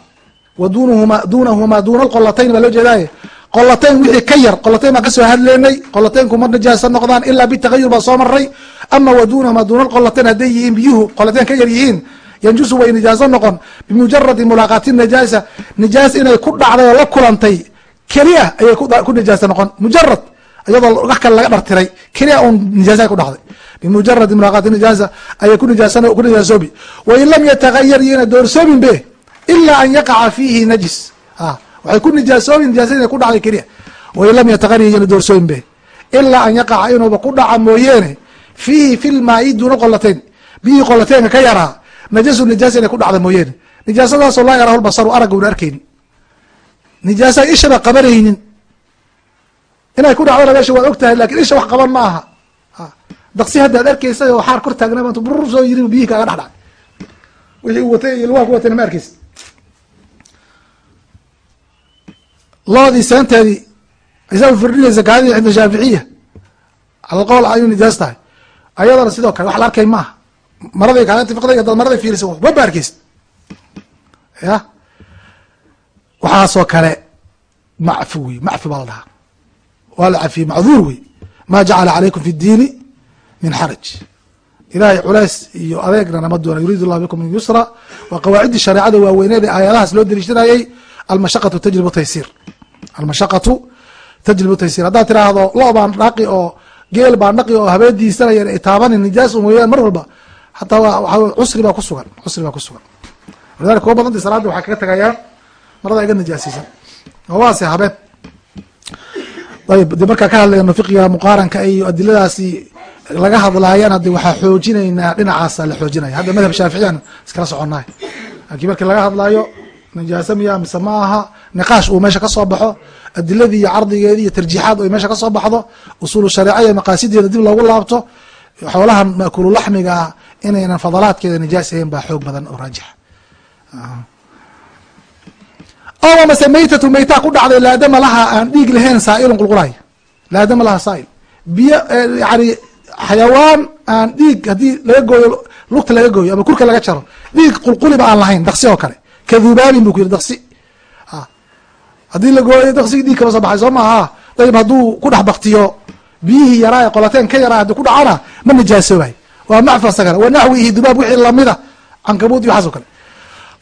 duunahumaa duuna alqolatayn baa loo jeedaaye qolatayn wixii ka yar qolatayn baan ka soo hadleynay qolataynku ma nijaasa noqdaan ilaa bitagayur baa soo maray ama wa duunahumaa duuna alqolatayn hadday yihiin biyuhu qolatayn ka yar yihiin yanjusu way nijaaso noqon. Bimujaradi mulaaqaati nijaasa nijaas inay ku dhacday oo la kulantay keliya ayay ku nijaasa noqon. Mujarad iyadoo wax laga dhartiray keliya un nijaasa ku dhacday. Bimujaradi mulaaqaati nijaasa ayay ku nijaasoobi wain lam yatagayar yina doorsoomin be ilaa an yaqaca fiihi najis waxay ku nijaasoobin nijaasa inay ku dhacday keliya wain lam yatagayar yina doorsoomin be ilaa an yaqaca inuuba ku dhaca mooyeene fiihi fi duuna qolatayn biyihii qolateynka ka yaraa najasu nijaasa inay ku dhacda mooyeene nijaasadaasoo laa yarahu lbasaru aragga una arkeynin nijaasa ishaba qabanaynin inay ku dhacdana meesha waad og laakiin isha wax qaban ma aha daqsi haddaad arkeysay oo xaar kor taagna maanta burur soo yiri biyihii kaaga dhex dhacay wixii uu iyo lugaha ku watayna ma arkeysa loodii seenteedii isaga firdhinaysa kaadii cinda shaaficiya cala qowl ayuu nijaas tahay. Ayadana sidoo kale wax la arkay maaha. Maraday kaaga tifiqday hadaad maraday fiirisa waxba ba ya? Waxaasoo kale macfi wey macfi baa la dhahaa. Waa la cafiyey macduur wey ma jacala calaykum fi اdiini min xaraj. Ilahay culays iyo adeegna nama doona yuriid llah bikum yusra. Waa qawaaciddii shareecada waaweyneed ee aayadahaas loo deliishanayey almashaqatu tajlibu taysir. Almashaqatu tajlibu taysir. Haddaad tiraahdo lo baan dhaqi oo geel baan dhaqi oo habeediisanayan ay taabanin nijaas mooyaan mar walba. Hataa waa cusri baa kusugan cusri baa kusugan walidalika kuwa badanta salaada waxay kaga tagayaan marada iga nijaasiisan waase habeen ayb de markaa ka hadlayno fiqiga muqaaranka iyo adiladaasi laga hadlaayana de waxaa xoojinaynaa dhinacaasa la xoojinaya. Hadda madhab shaaficiyaan iskala soconnahay laakiin markii laga hadlaayo nijaasa miya mise ma aha niqaash uu meesha ka soo baxo adiladii iyo cardigeedi iyo tarjiixaad ay meesha ka soo baxdo usuulu shareeca iyo maqaasideeda dib loogu laabto xoolahan maakulu laxmiga ah inaynan fadalaadkeeda nijaas ahayn baa xoog badan oo raajixa o amase maytatu maytaa ku dhacday laadama laha aan dhiig lahayn saailun qulqulay. Laadama laha saail. Biyo yani xayawaan aan dhiig haddii laga gooyo lugta laga gooyo ama kurka laga jaro dhiig qulquliba aan lahayn daksi oo kale kadubaabin bu ku yiri daksi haddii la gooyo daksigi dhiig kama soo baxay soo maaha. Dayib hadduu ku dhex baktiyo biyihii yaraa ee qolateen ka yaraa haddii ku dhacana ma nijaasoobay waa macfa sagana wa naxwihi dubaab wixii lamida cankabuud iyo waxaas o kale.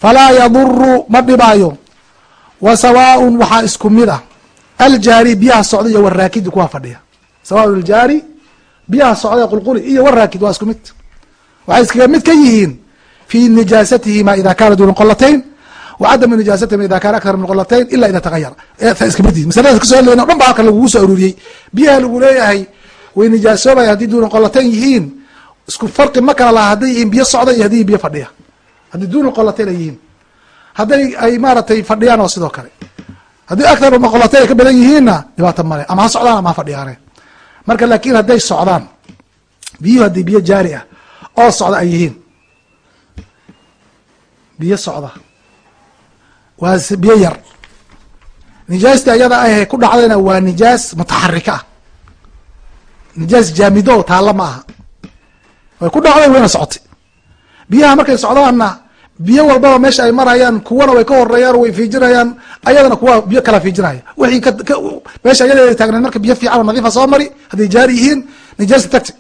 Falaa yaduru ma dhibaayo. Wa sawaaun waxaa isku mid ah. Aljaari biyaha socda iyo waraakidi kuwaa fadhiya. Sawaaun aljaari biyaha socda qulquli iyo waraakid waa isku mid. Waxay iskaga mid ka yihiin fii nijaasatihima ida kaana duuna qolatayn wacadamu nijaasatim ida kaana akthar min qolatayn ila ida tagayara iskamidi masaladaas ka soo hadlayna o dhan ba halkan lagugu soo aruuriyey biyaha lagu leeyahay way nijaasoobaya haddii duuna qolatayn yihiin isku farqi ma kala laha hadday yihiin biyo socda iyo haddii biyo fadhiya haddii duuna qolatayn ay yihiin hadday ay maaratay fadhiyaan oo sidoo kale haddii akthar min qolatayn ay ka badan yihiinna dhibaato male ama ha socdaan ama ha fadhiyaane marka laakin hadday socdaan biyuhu haddii waa biyo yar. Nijaasta ayada ah ku dhacdayna waa nijaas mutaxarika ah. Nijaas jaamido taalla ma aha way ku dhacday wayna socotay. Biyaha markay socdaanna biyo walbaba meesha ay marayaan kuwana way ka horeeyaan way fiijinayaan ayadana kuwa biyo kala fiijinaya. Wixii meesha ayada taagneed marka biyo fiican oo nadiifa soo mari hadday jaari yihiin nijaasta tagti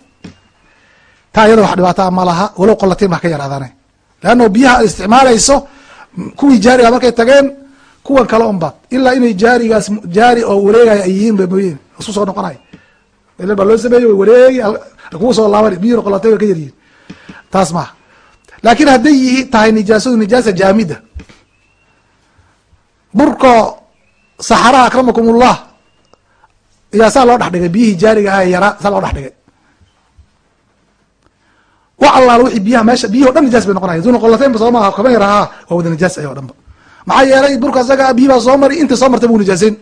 taa iyada wax dhibaataa ma laha walow qolatiin ba ka yaraadaane leanno biyaha ad isticmaalayso kuwii jaariga markay tageen kuwan kale un baad ilaa inay jaarigaas jaari oo wareegaya ay yihiin ba mooyeen. Isku soo noqonaya ila baa loo sameeyey way wareegi kugu soo laaban biyuhuna qolatay way ka yar yihiin taas maaha laakiin hadday yihi tahay nijaasadu nijaasa jaamida. Burko saxaraha akramakum ullah yaa saa loo dhex dhigay biyihii jaariga aha yaraa saa loo dhex dhigay wax allaala wixii biyaha meesha biyihi o dhan nijaas bay noqonaya duna qolataynba soo maaha kama yar ahaa waa wada nijaas ay o maxaa yeelay burka asaga biyi baa soo mari inta soo martay buu nijaaseyn.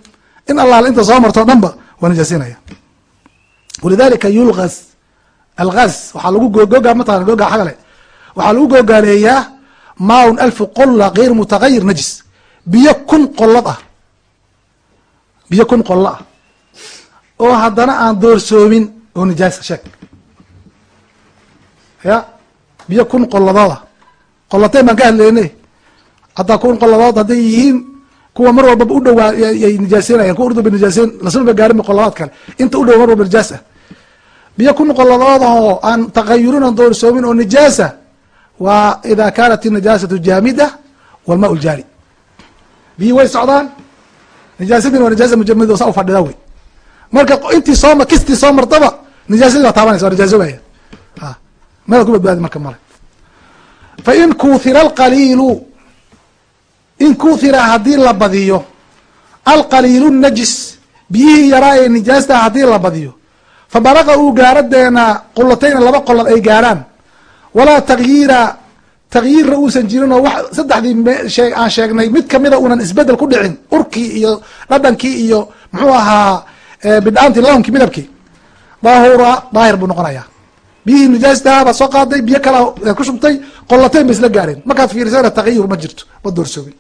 In allaala inta soo marto o dhan ba waa nijaaseynaya walidalika yulgas algaz waxaa lagu gogoga mataqana goga xagale. Waxaa lagu gogaaleeyaa maun alfu qolla gayr mutagayir najis. Biyo kun qolad ah. Biyo kun qollo ah. Oo haddana aan doorsoomin oo nijaasa sheeg ya biyo kun qoladooda qolateen baan ka hadleyne haddaa kun qoladood hadday yihiin kuwa mar walbaba u dhowaa yay kuwa urdu ba nijaaseyn lasmaba gaarin ba qoladaad kale. Inta u mar walba nijaas ah biyo kun qoladood oo aan tagayurin oon doorsoomin oo nijaasa waa ida kaanat inajaasatu jaamida walmaa ljaari. Biyi way socdaan nijaasadina waa nijaasa mujamid saa ufadhida wey. Marka intii sooma kistii soo martaba nijaasadii baa taabanaysa waa nijaasoobaya madaad ku badbaadi marka male. Fa in kuhira alqaliilu in kuhira haddii la badiyo alqaliilu najis biyihii yaraa ee nijaasta haddii la badiyo fa balaqa uu gaaro deena qulatayna laba qolad ay gaaraan. Walaa takyiira takyiirna uusan jirin oo wax saddexdii aan sheegnay mid kamida unan isbeddel ku dhicin urkii iyo dhadhankii iyo muxuu ahaa bidhaantii lahunkii midabkii. Daahura daahir buu noqonayaa biyihii nijaastaha baad soo qaaday biyo kala aad ku shubtay qolateyn bay isla gaareen. Markaad fiirisana takyur ma jirto ma doorsoomin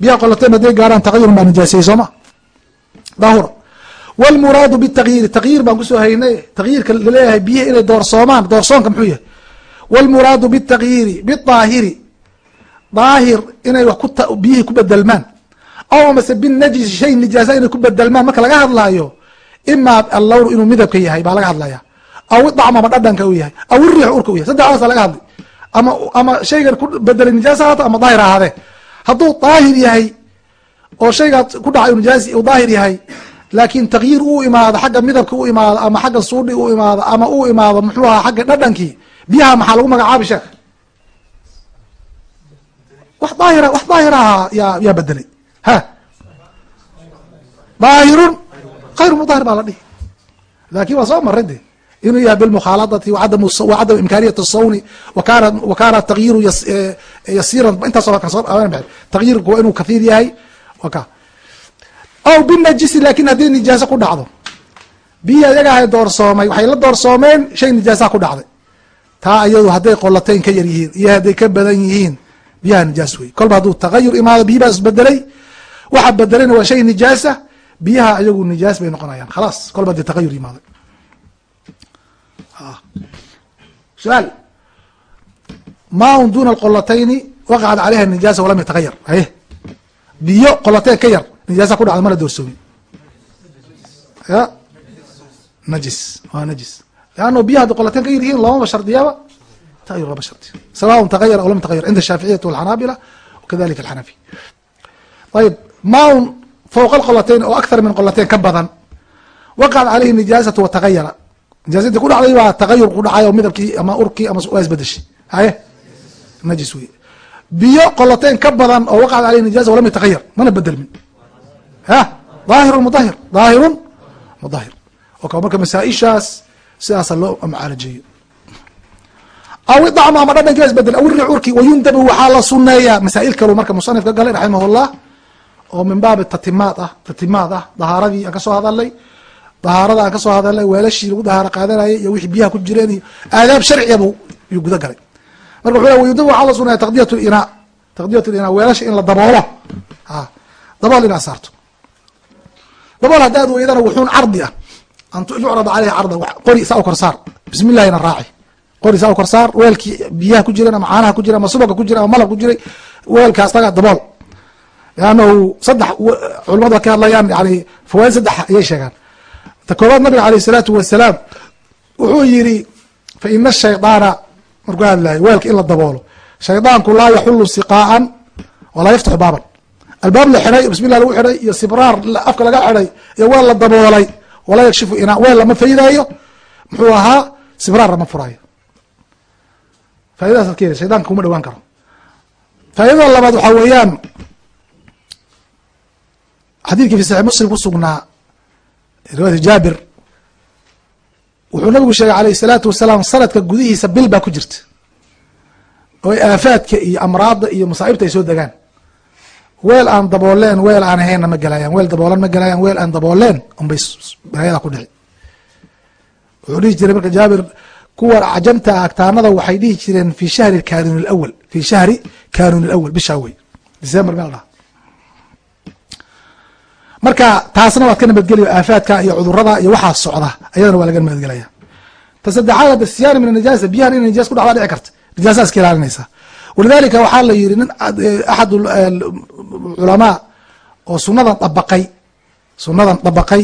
biyaha qolateyn hadday gaaraan takyur baa nijaasiyey sooma daahura wlmuraadu btakyiiri takyiir baan ku soo haynay. Takyiirka la leeyahay biyihi inay doorsoomaan doorsoonka muxuu yahay? Wlmuraadu btakyiiri bidaahiri daahir inay wax biyihii ku bedelmaan aw amase binajisi shay nijaasa inay ku bedelmaan marka laga hadlaayo imaa allawr inuu midabka yahay baa laga hadlaya aw idacm ama dhadhanka u yahay. Aw iriix urka u yahay. Saddexdaasa laga hadlay. Ama ama shaygan ku bedelay nijaasa haato ama daahir ahaadee. Hadduu daahir yahay oo shaygaad ku dhacay nijaasi uu daahir yahay laakin takyiir uu imaado xagga midabka u imaado ama xagga suudhi u imaado ama uu imaado muxuu ahaa xagga dhadhankii biyaha maxaa lagu magacaabi sheekh? Wax daahira wax daahir ahaa yaa yaa bedelay ha. Daahirun kayru mudahir baa la dhihi. Laakin waa soo maray de inuu yahay bilmukhaaladati wacadam imkaaniyat sawni wakana wakana takyiru yasiiran intaas takyirku waa inuu kathiir yahay aw binajisi laakiin haddii nijaaso ku dhacdo. Biyi ayagahay doorsoomay waxay la doorsoomeen shay nijaasaha ku dhacday. Taa iyadu hadday qolatayn ka yar yihiin iyo hadday ka badan yihiin biyaha nijaas wey. Kolba hadduu tagayur imaado biyi baa isbedelay waxa bedelayna waa shay nijaasa biyaha ayagu nijaas bay noqonayaan. Khalaas kolba haddii tagayur imaaday su'aal maaun duna alqolatayni waqacad caleyha nijaasa walam yatagayar haye biyo qolateen ka yar nijaasa ku dhacda mana doorsoomin ya najis waa najis leanno biyaha haddi qolateen ka yar yihiin lamaba shardiyaba tagayur lama shardiyo sawaun tagayar aw lam tagayar cinda ashaaficiyati walxanaabila wakadalika alxanafi ayib maaun fowqa alqolatayn oo akthar min qolateen ka badan waqacad caleyhi nijaasatu watagayara nijaasadii ku dhacday baa tagayur ku dhacay oo midabkii ama urkii ama waa isbedeshay haye? Najis wey biyo qoloteyn ka badan oo waqacad aleyh nijaasa walam yatahayar mana bedelmin ha? Daahirun mudahir daahirun mudahir o marka masaaishaas sidaasa loo macaalajeeyo aw idacmu ama dhadhankiba isbeddel aw iri curki wayundabu waxaa la suneeyaa masaa'il kalu marka musanifka galay raximahullah oo min baabi tatimaad ah tatimaad ah dahaaradii aan ka soo hadalnay dahaarada aan ka soo hadalnay weelashii lagu dahaaro qaadanayay iyo wixii biyaha ku jireen iyo aadaab sharciya bu yuu guda galay. Marka wuxu wayundabu waxaa la suneeya taqdiyat linaa taqdiyat linaa weelasha in la daboolo a dabool inaad saarto. Dabool haddaad weydana wuxuun cardi ah. An yucrada caleyhi cardan qori saa u korsaar bismi illahina raaci. Qori saa u korsaar weelkii biyaha ku jiran ama caanaha ku jira ama subaga ku jira ama malab ku jiray weelkaas taga dabool. Leannahu saddex culamadu ka hadlayaan yani fawaaid saddex ayay sheegaan ta koobaad nabiga aleyh isalaatu wasalaam wuxuu yiri fa ina shaydaana markuu hadlayo weelka in la daboolo shaydaanku laa yaxulu siqaaan walaa yaftaxu baaban. Albaab la xidhay bismillah lagu xidhay iyo sibraar afka laga xidhay iyo weel la daboolay walaa yakshifu inaa weel lama faydaayo muxuu ahaa sibraar lama furaayo. Faidadaas ad ka kuma dhawaan karo. Faa'idada labaad waxaa weeyaan xadiidkii fi saxix muslim kusugnaa riwaayat jaabir wuxuu nabigu sheegay alayh الsalaatu wasalaam sanadka gudihiisa bil baa ku jirta oo aafaadka iyo amraadda iyo masaa'ibta ay soo degaan weel aan dabooleen weel aan ahaynna ma gelayaan weel daboolan ma gelayaan weel aan dabooleen unbay balaayada ku dhici wuxuu dhihi jiray marka jaabir kuwa cajamta agtaanada waxay dhihi jireen fi shahri kanun اlawal fi shahri kanun اlawal bishaa wey december meel dhaha marka taasna waad ka nabadgeliyo aafaadka iyo cudurrada iyo waxaa socda. Ayadana waa laga nabadgelaya. Ta saddexaad siyaani min anijaasa biyahan ina nijaas ku dhacda dhici karta. Nijaasaa iska ilaalinaysa. Walidalika waxaa la yidhi nin axad culamaa oo sunadan dabaqay sunadan dabaqay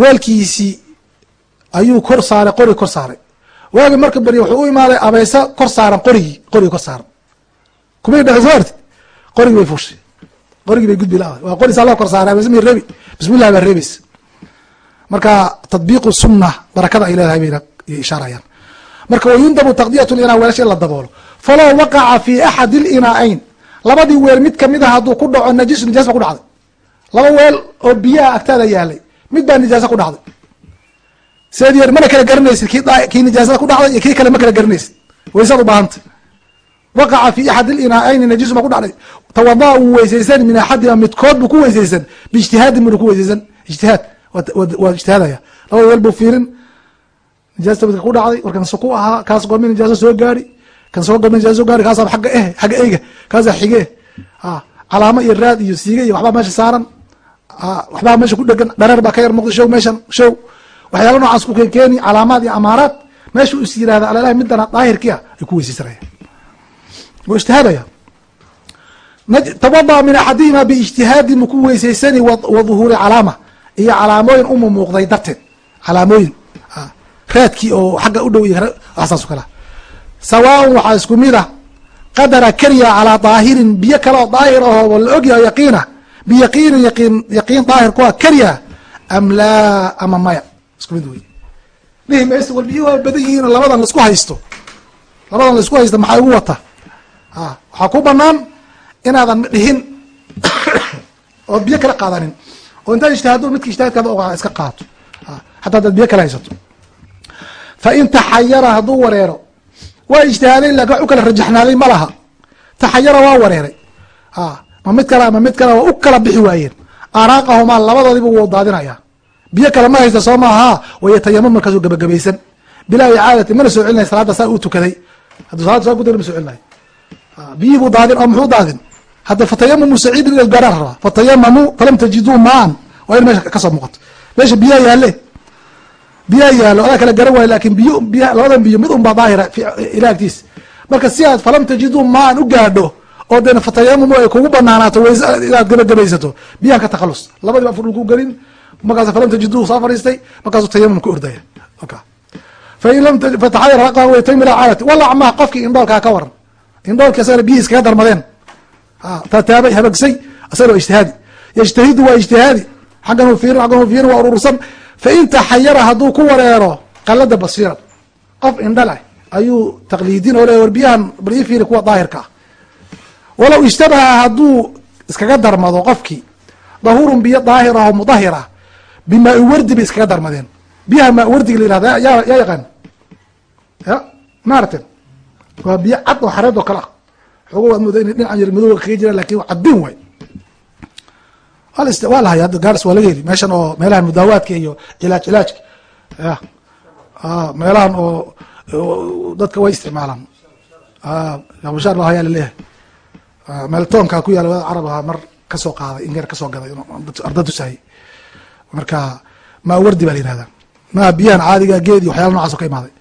weelkiisii ayuu kor saaray qori kor saaray. Waagi marka beri wuxuu u imaaday abeysa kor saaran qorigii qorigi kor saaran. Kumay dhexi soo arti qorigii bay fuushay qorigii bay gudbi la waa qoris alla kor saaray abeysa mi reebi? Bismillah baa reebaysa marka tadbiiqu sunna barakada ay leedahay bayna ishaarayaan. Marka wayundabu taqdiyat linaa weelasha in la daboolo. Falow waqaca fi axadi linaa-ayn labadii weel mid ka mid a hadduu ku dhaco najisu nijaas ba ku dhacday. Laba weel oo biyaha agtaada yaalay mid baa nijaasa ku dhacday. Seed yeer mana kala garanaysid ki kii nijaasada ku dhacday iyo kii kale ma kala garanaysid waysaad ubaahanta waqaca fi axad linaa-ayni najisu ba ku dhacday tawadaa uu weysaysan min axadima midkood buu ku weysaysan biijtihaadin buna ku weysaysan ijtihaad waa ijtihaadaya labada weel buu fiirin nijaasta midka ku dhacday warkan su ku ahaa kaas gormi nijaaso soo gaari kan soo gormi nijaaso soo gaari kaasa agga eh xagga eyga kaasa xige a calaamo iyo raad iyo siiga iyo waxbaa meesha saaran waxbaa meesha ku dhegan dhareer baa ka yar muuqda show meeshan show waxyaala noocaas ku kenkeeni calaamaad iyo amaaraad meeshu is yirahda alalahi midana daahirkia ay ku weysaysanaya wuu ijtihaadaya tawada min axadihima biijtihaadi mu ku weysaysani wa dhuhuuri calaama iyo calaamooyin uma muuqday darteed calaamooyin raadkii oo xagga u dhow iyo waxsaas o kala sawaaun waxaa isku mid a qadara kariya calaa daahirin biyo kale oo daahir ahoo la ogyaho yaqiina biyaqiinin yaqiin yaqiin daahir kuwa kariya am laa ama maya isku mid wey dhihi mayso wal biyo waa badan yihiin labadan la isku haysto labadan la isku haysto maxaa igu wata waxaa ku banaan inaadan dhihin <coughs> oo biyo kala qaadanin. Oo intaad ijtihaado midka ijtihaadkaada o iska qaato. Hataa hadaad biyo kala haysato. Fa in taxayara hadduu wareero. Waa ijtihaaday laakiin wax u kala rajaxnaaday ma laha. Taxayara waa wareeray. Ma mid kale ama mid kale waa u kala bixi waayeen. Araaqahumaa labadoodiba wuu daadinaya. Biyo kale ma haysta soo maaha. Wayatayamam markaasuu gabagabaysan bilaa icaadati mana soo celinay salaada saa uu tukaday. Hadduu salada saa kuda ma soo celinayo biyihii buu daadin oo muxuu daadin hadda fatayamamu saciidin ila rabaa fatayamamu falam tajiduu maan. Waa in meesha ka soo muuqato. Meesha biyaha yaale. Biyaha yaalo adaa kala garan waayo laakiin biyo biya labadan biyo mid un baa daahira ilah agtiis marka si aad falam tajiduu maan u gaadho oo dee fatayamamu ay kugu banaanaato ways inaad gabagabaysato biyahan ka takhalus. Labadiba afur ku gelin markaas falam tajiduu soo fadhiistay markaasuu tayamum ka ordaya. Fain lam fataxayar waytayim ila caadati. Walacmaa qofkii indhoolkaa ka waran indhoolki asagana biyihi iskaga darmadeen. Taataabay habagsay asagana ijtihaadi. Yajtahidu waa ijtihaadi. Xaggan u xaggan u waa urursan. Fain taxayara hadduu ku wareero qalada basiiran qof indha leh ayuu taqliidin oo le war biyahan bal ii fiiri kuwa daahirka ah. Walow ishtabaha hadduu iskaga darmado qofkii dahurun biyo daahir aho mudahir ah bimaa wardi bay iskaga darmadeen. Biyaha maa wardiga la yihahda yaa yaa yaqaan. Ya maarten waa biyo cad oo xareed oo kale ah. Xoogo waad mooda inay dhinacan yar madowga kaga jiraan laakiin cadin way. Waa la haya gaars waa laga heli. Meeshan oo meelahan mudaawaadka iyo cilaaj cilaajka ya. Meelahan oo dadka way isticmaalaan. Abushaar baa hayaa la leeyahay meel toonkaa ku yaalla wada carab ahaa mar ka soo qaaday ingeer ka soo gaday arda tusaayey marka maa wardi baa la yihahdaa maa biyahan caadiga geed iyo waxyaala nocaas oo ka imaaday.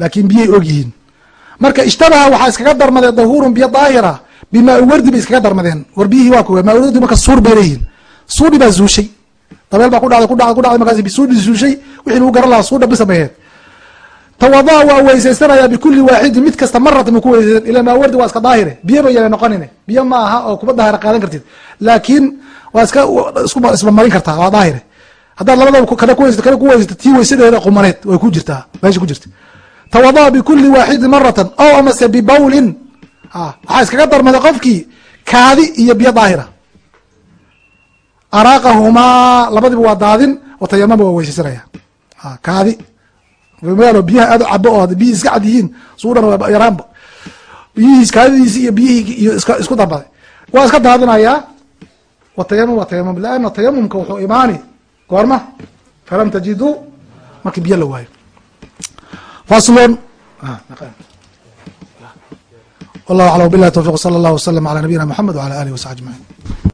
Laakin biyay og yihiin marka ishtabaha waxaa iskaga darmadee dahuurun biyo daahira bimaa wardi bay iskaga darmadeen. War biyihii waa kuwa maa wardi marka suur bay leeyihiin. Suudhi baa zuushay. Dabeel baa kudhacday kudhacday kudhacday markaas suudhi zuushay wixii lagu garan lahaa suudha bisa maheed tawadaa waa weysaysanayaa bikulli waaxidin mid kasta maratan ma ku weysaysan ila maa wardi waa iska daahire. Biyo ba yana noqonine. Biyo ma aha oo kuba daahira qaadan kartid. Laakiin waa iska isba marin kartaa waa daahire. Haddaad labadaba kale kuweysato kale ku weysato tii weysadeeda qumaneed way ku jirtaa meesha ku jirta tawadaa bikulli waaxidin maratan ow amase bibawlin waxaa iskaga darmaday qofkii kaadi iyo biyo daahira. Araaqahumaa labadiba waa daadin watayamama waa weysaysanaya kaadi. Maalo biyaha aad u cabo oo biyihi iska cad yihiin suudhan waa yaraanba. Biyihiis kaadidiisi iyo biyihii iyo isku darbaday. Waa iska daadinayaa watayamum waa tayamum laana tayamumka wuxuu imaani. Goorma falam tajiduu markii biyo la waayo faslon wallahu aclam bilahi towfiq sala allah wasalam ala nabiyina moxamed wala alihi wasaxbi ajmaciin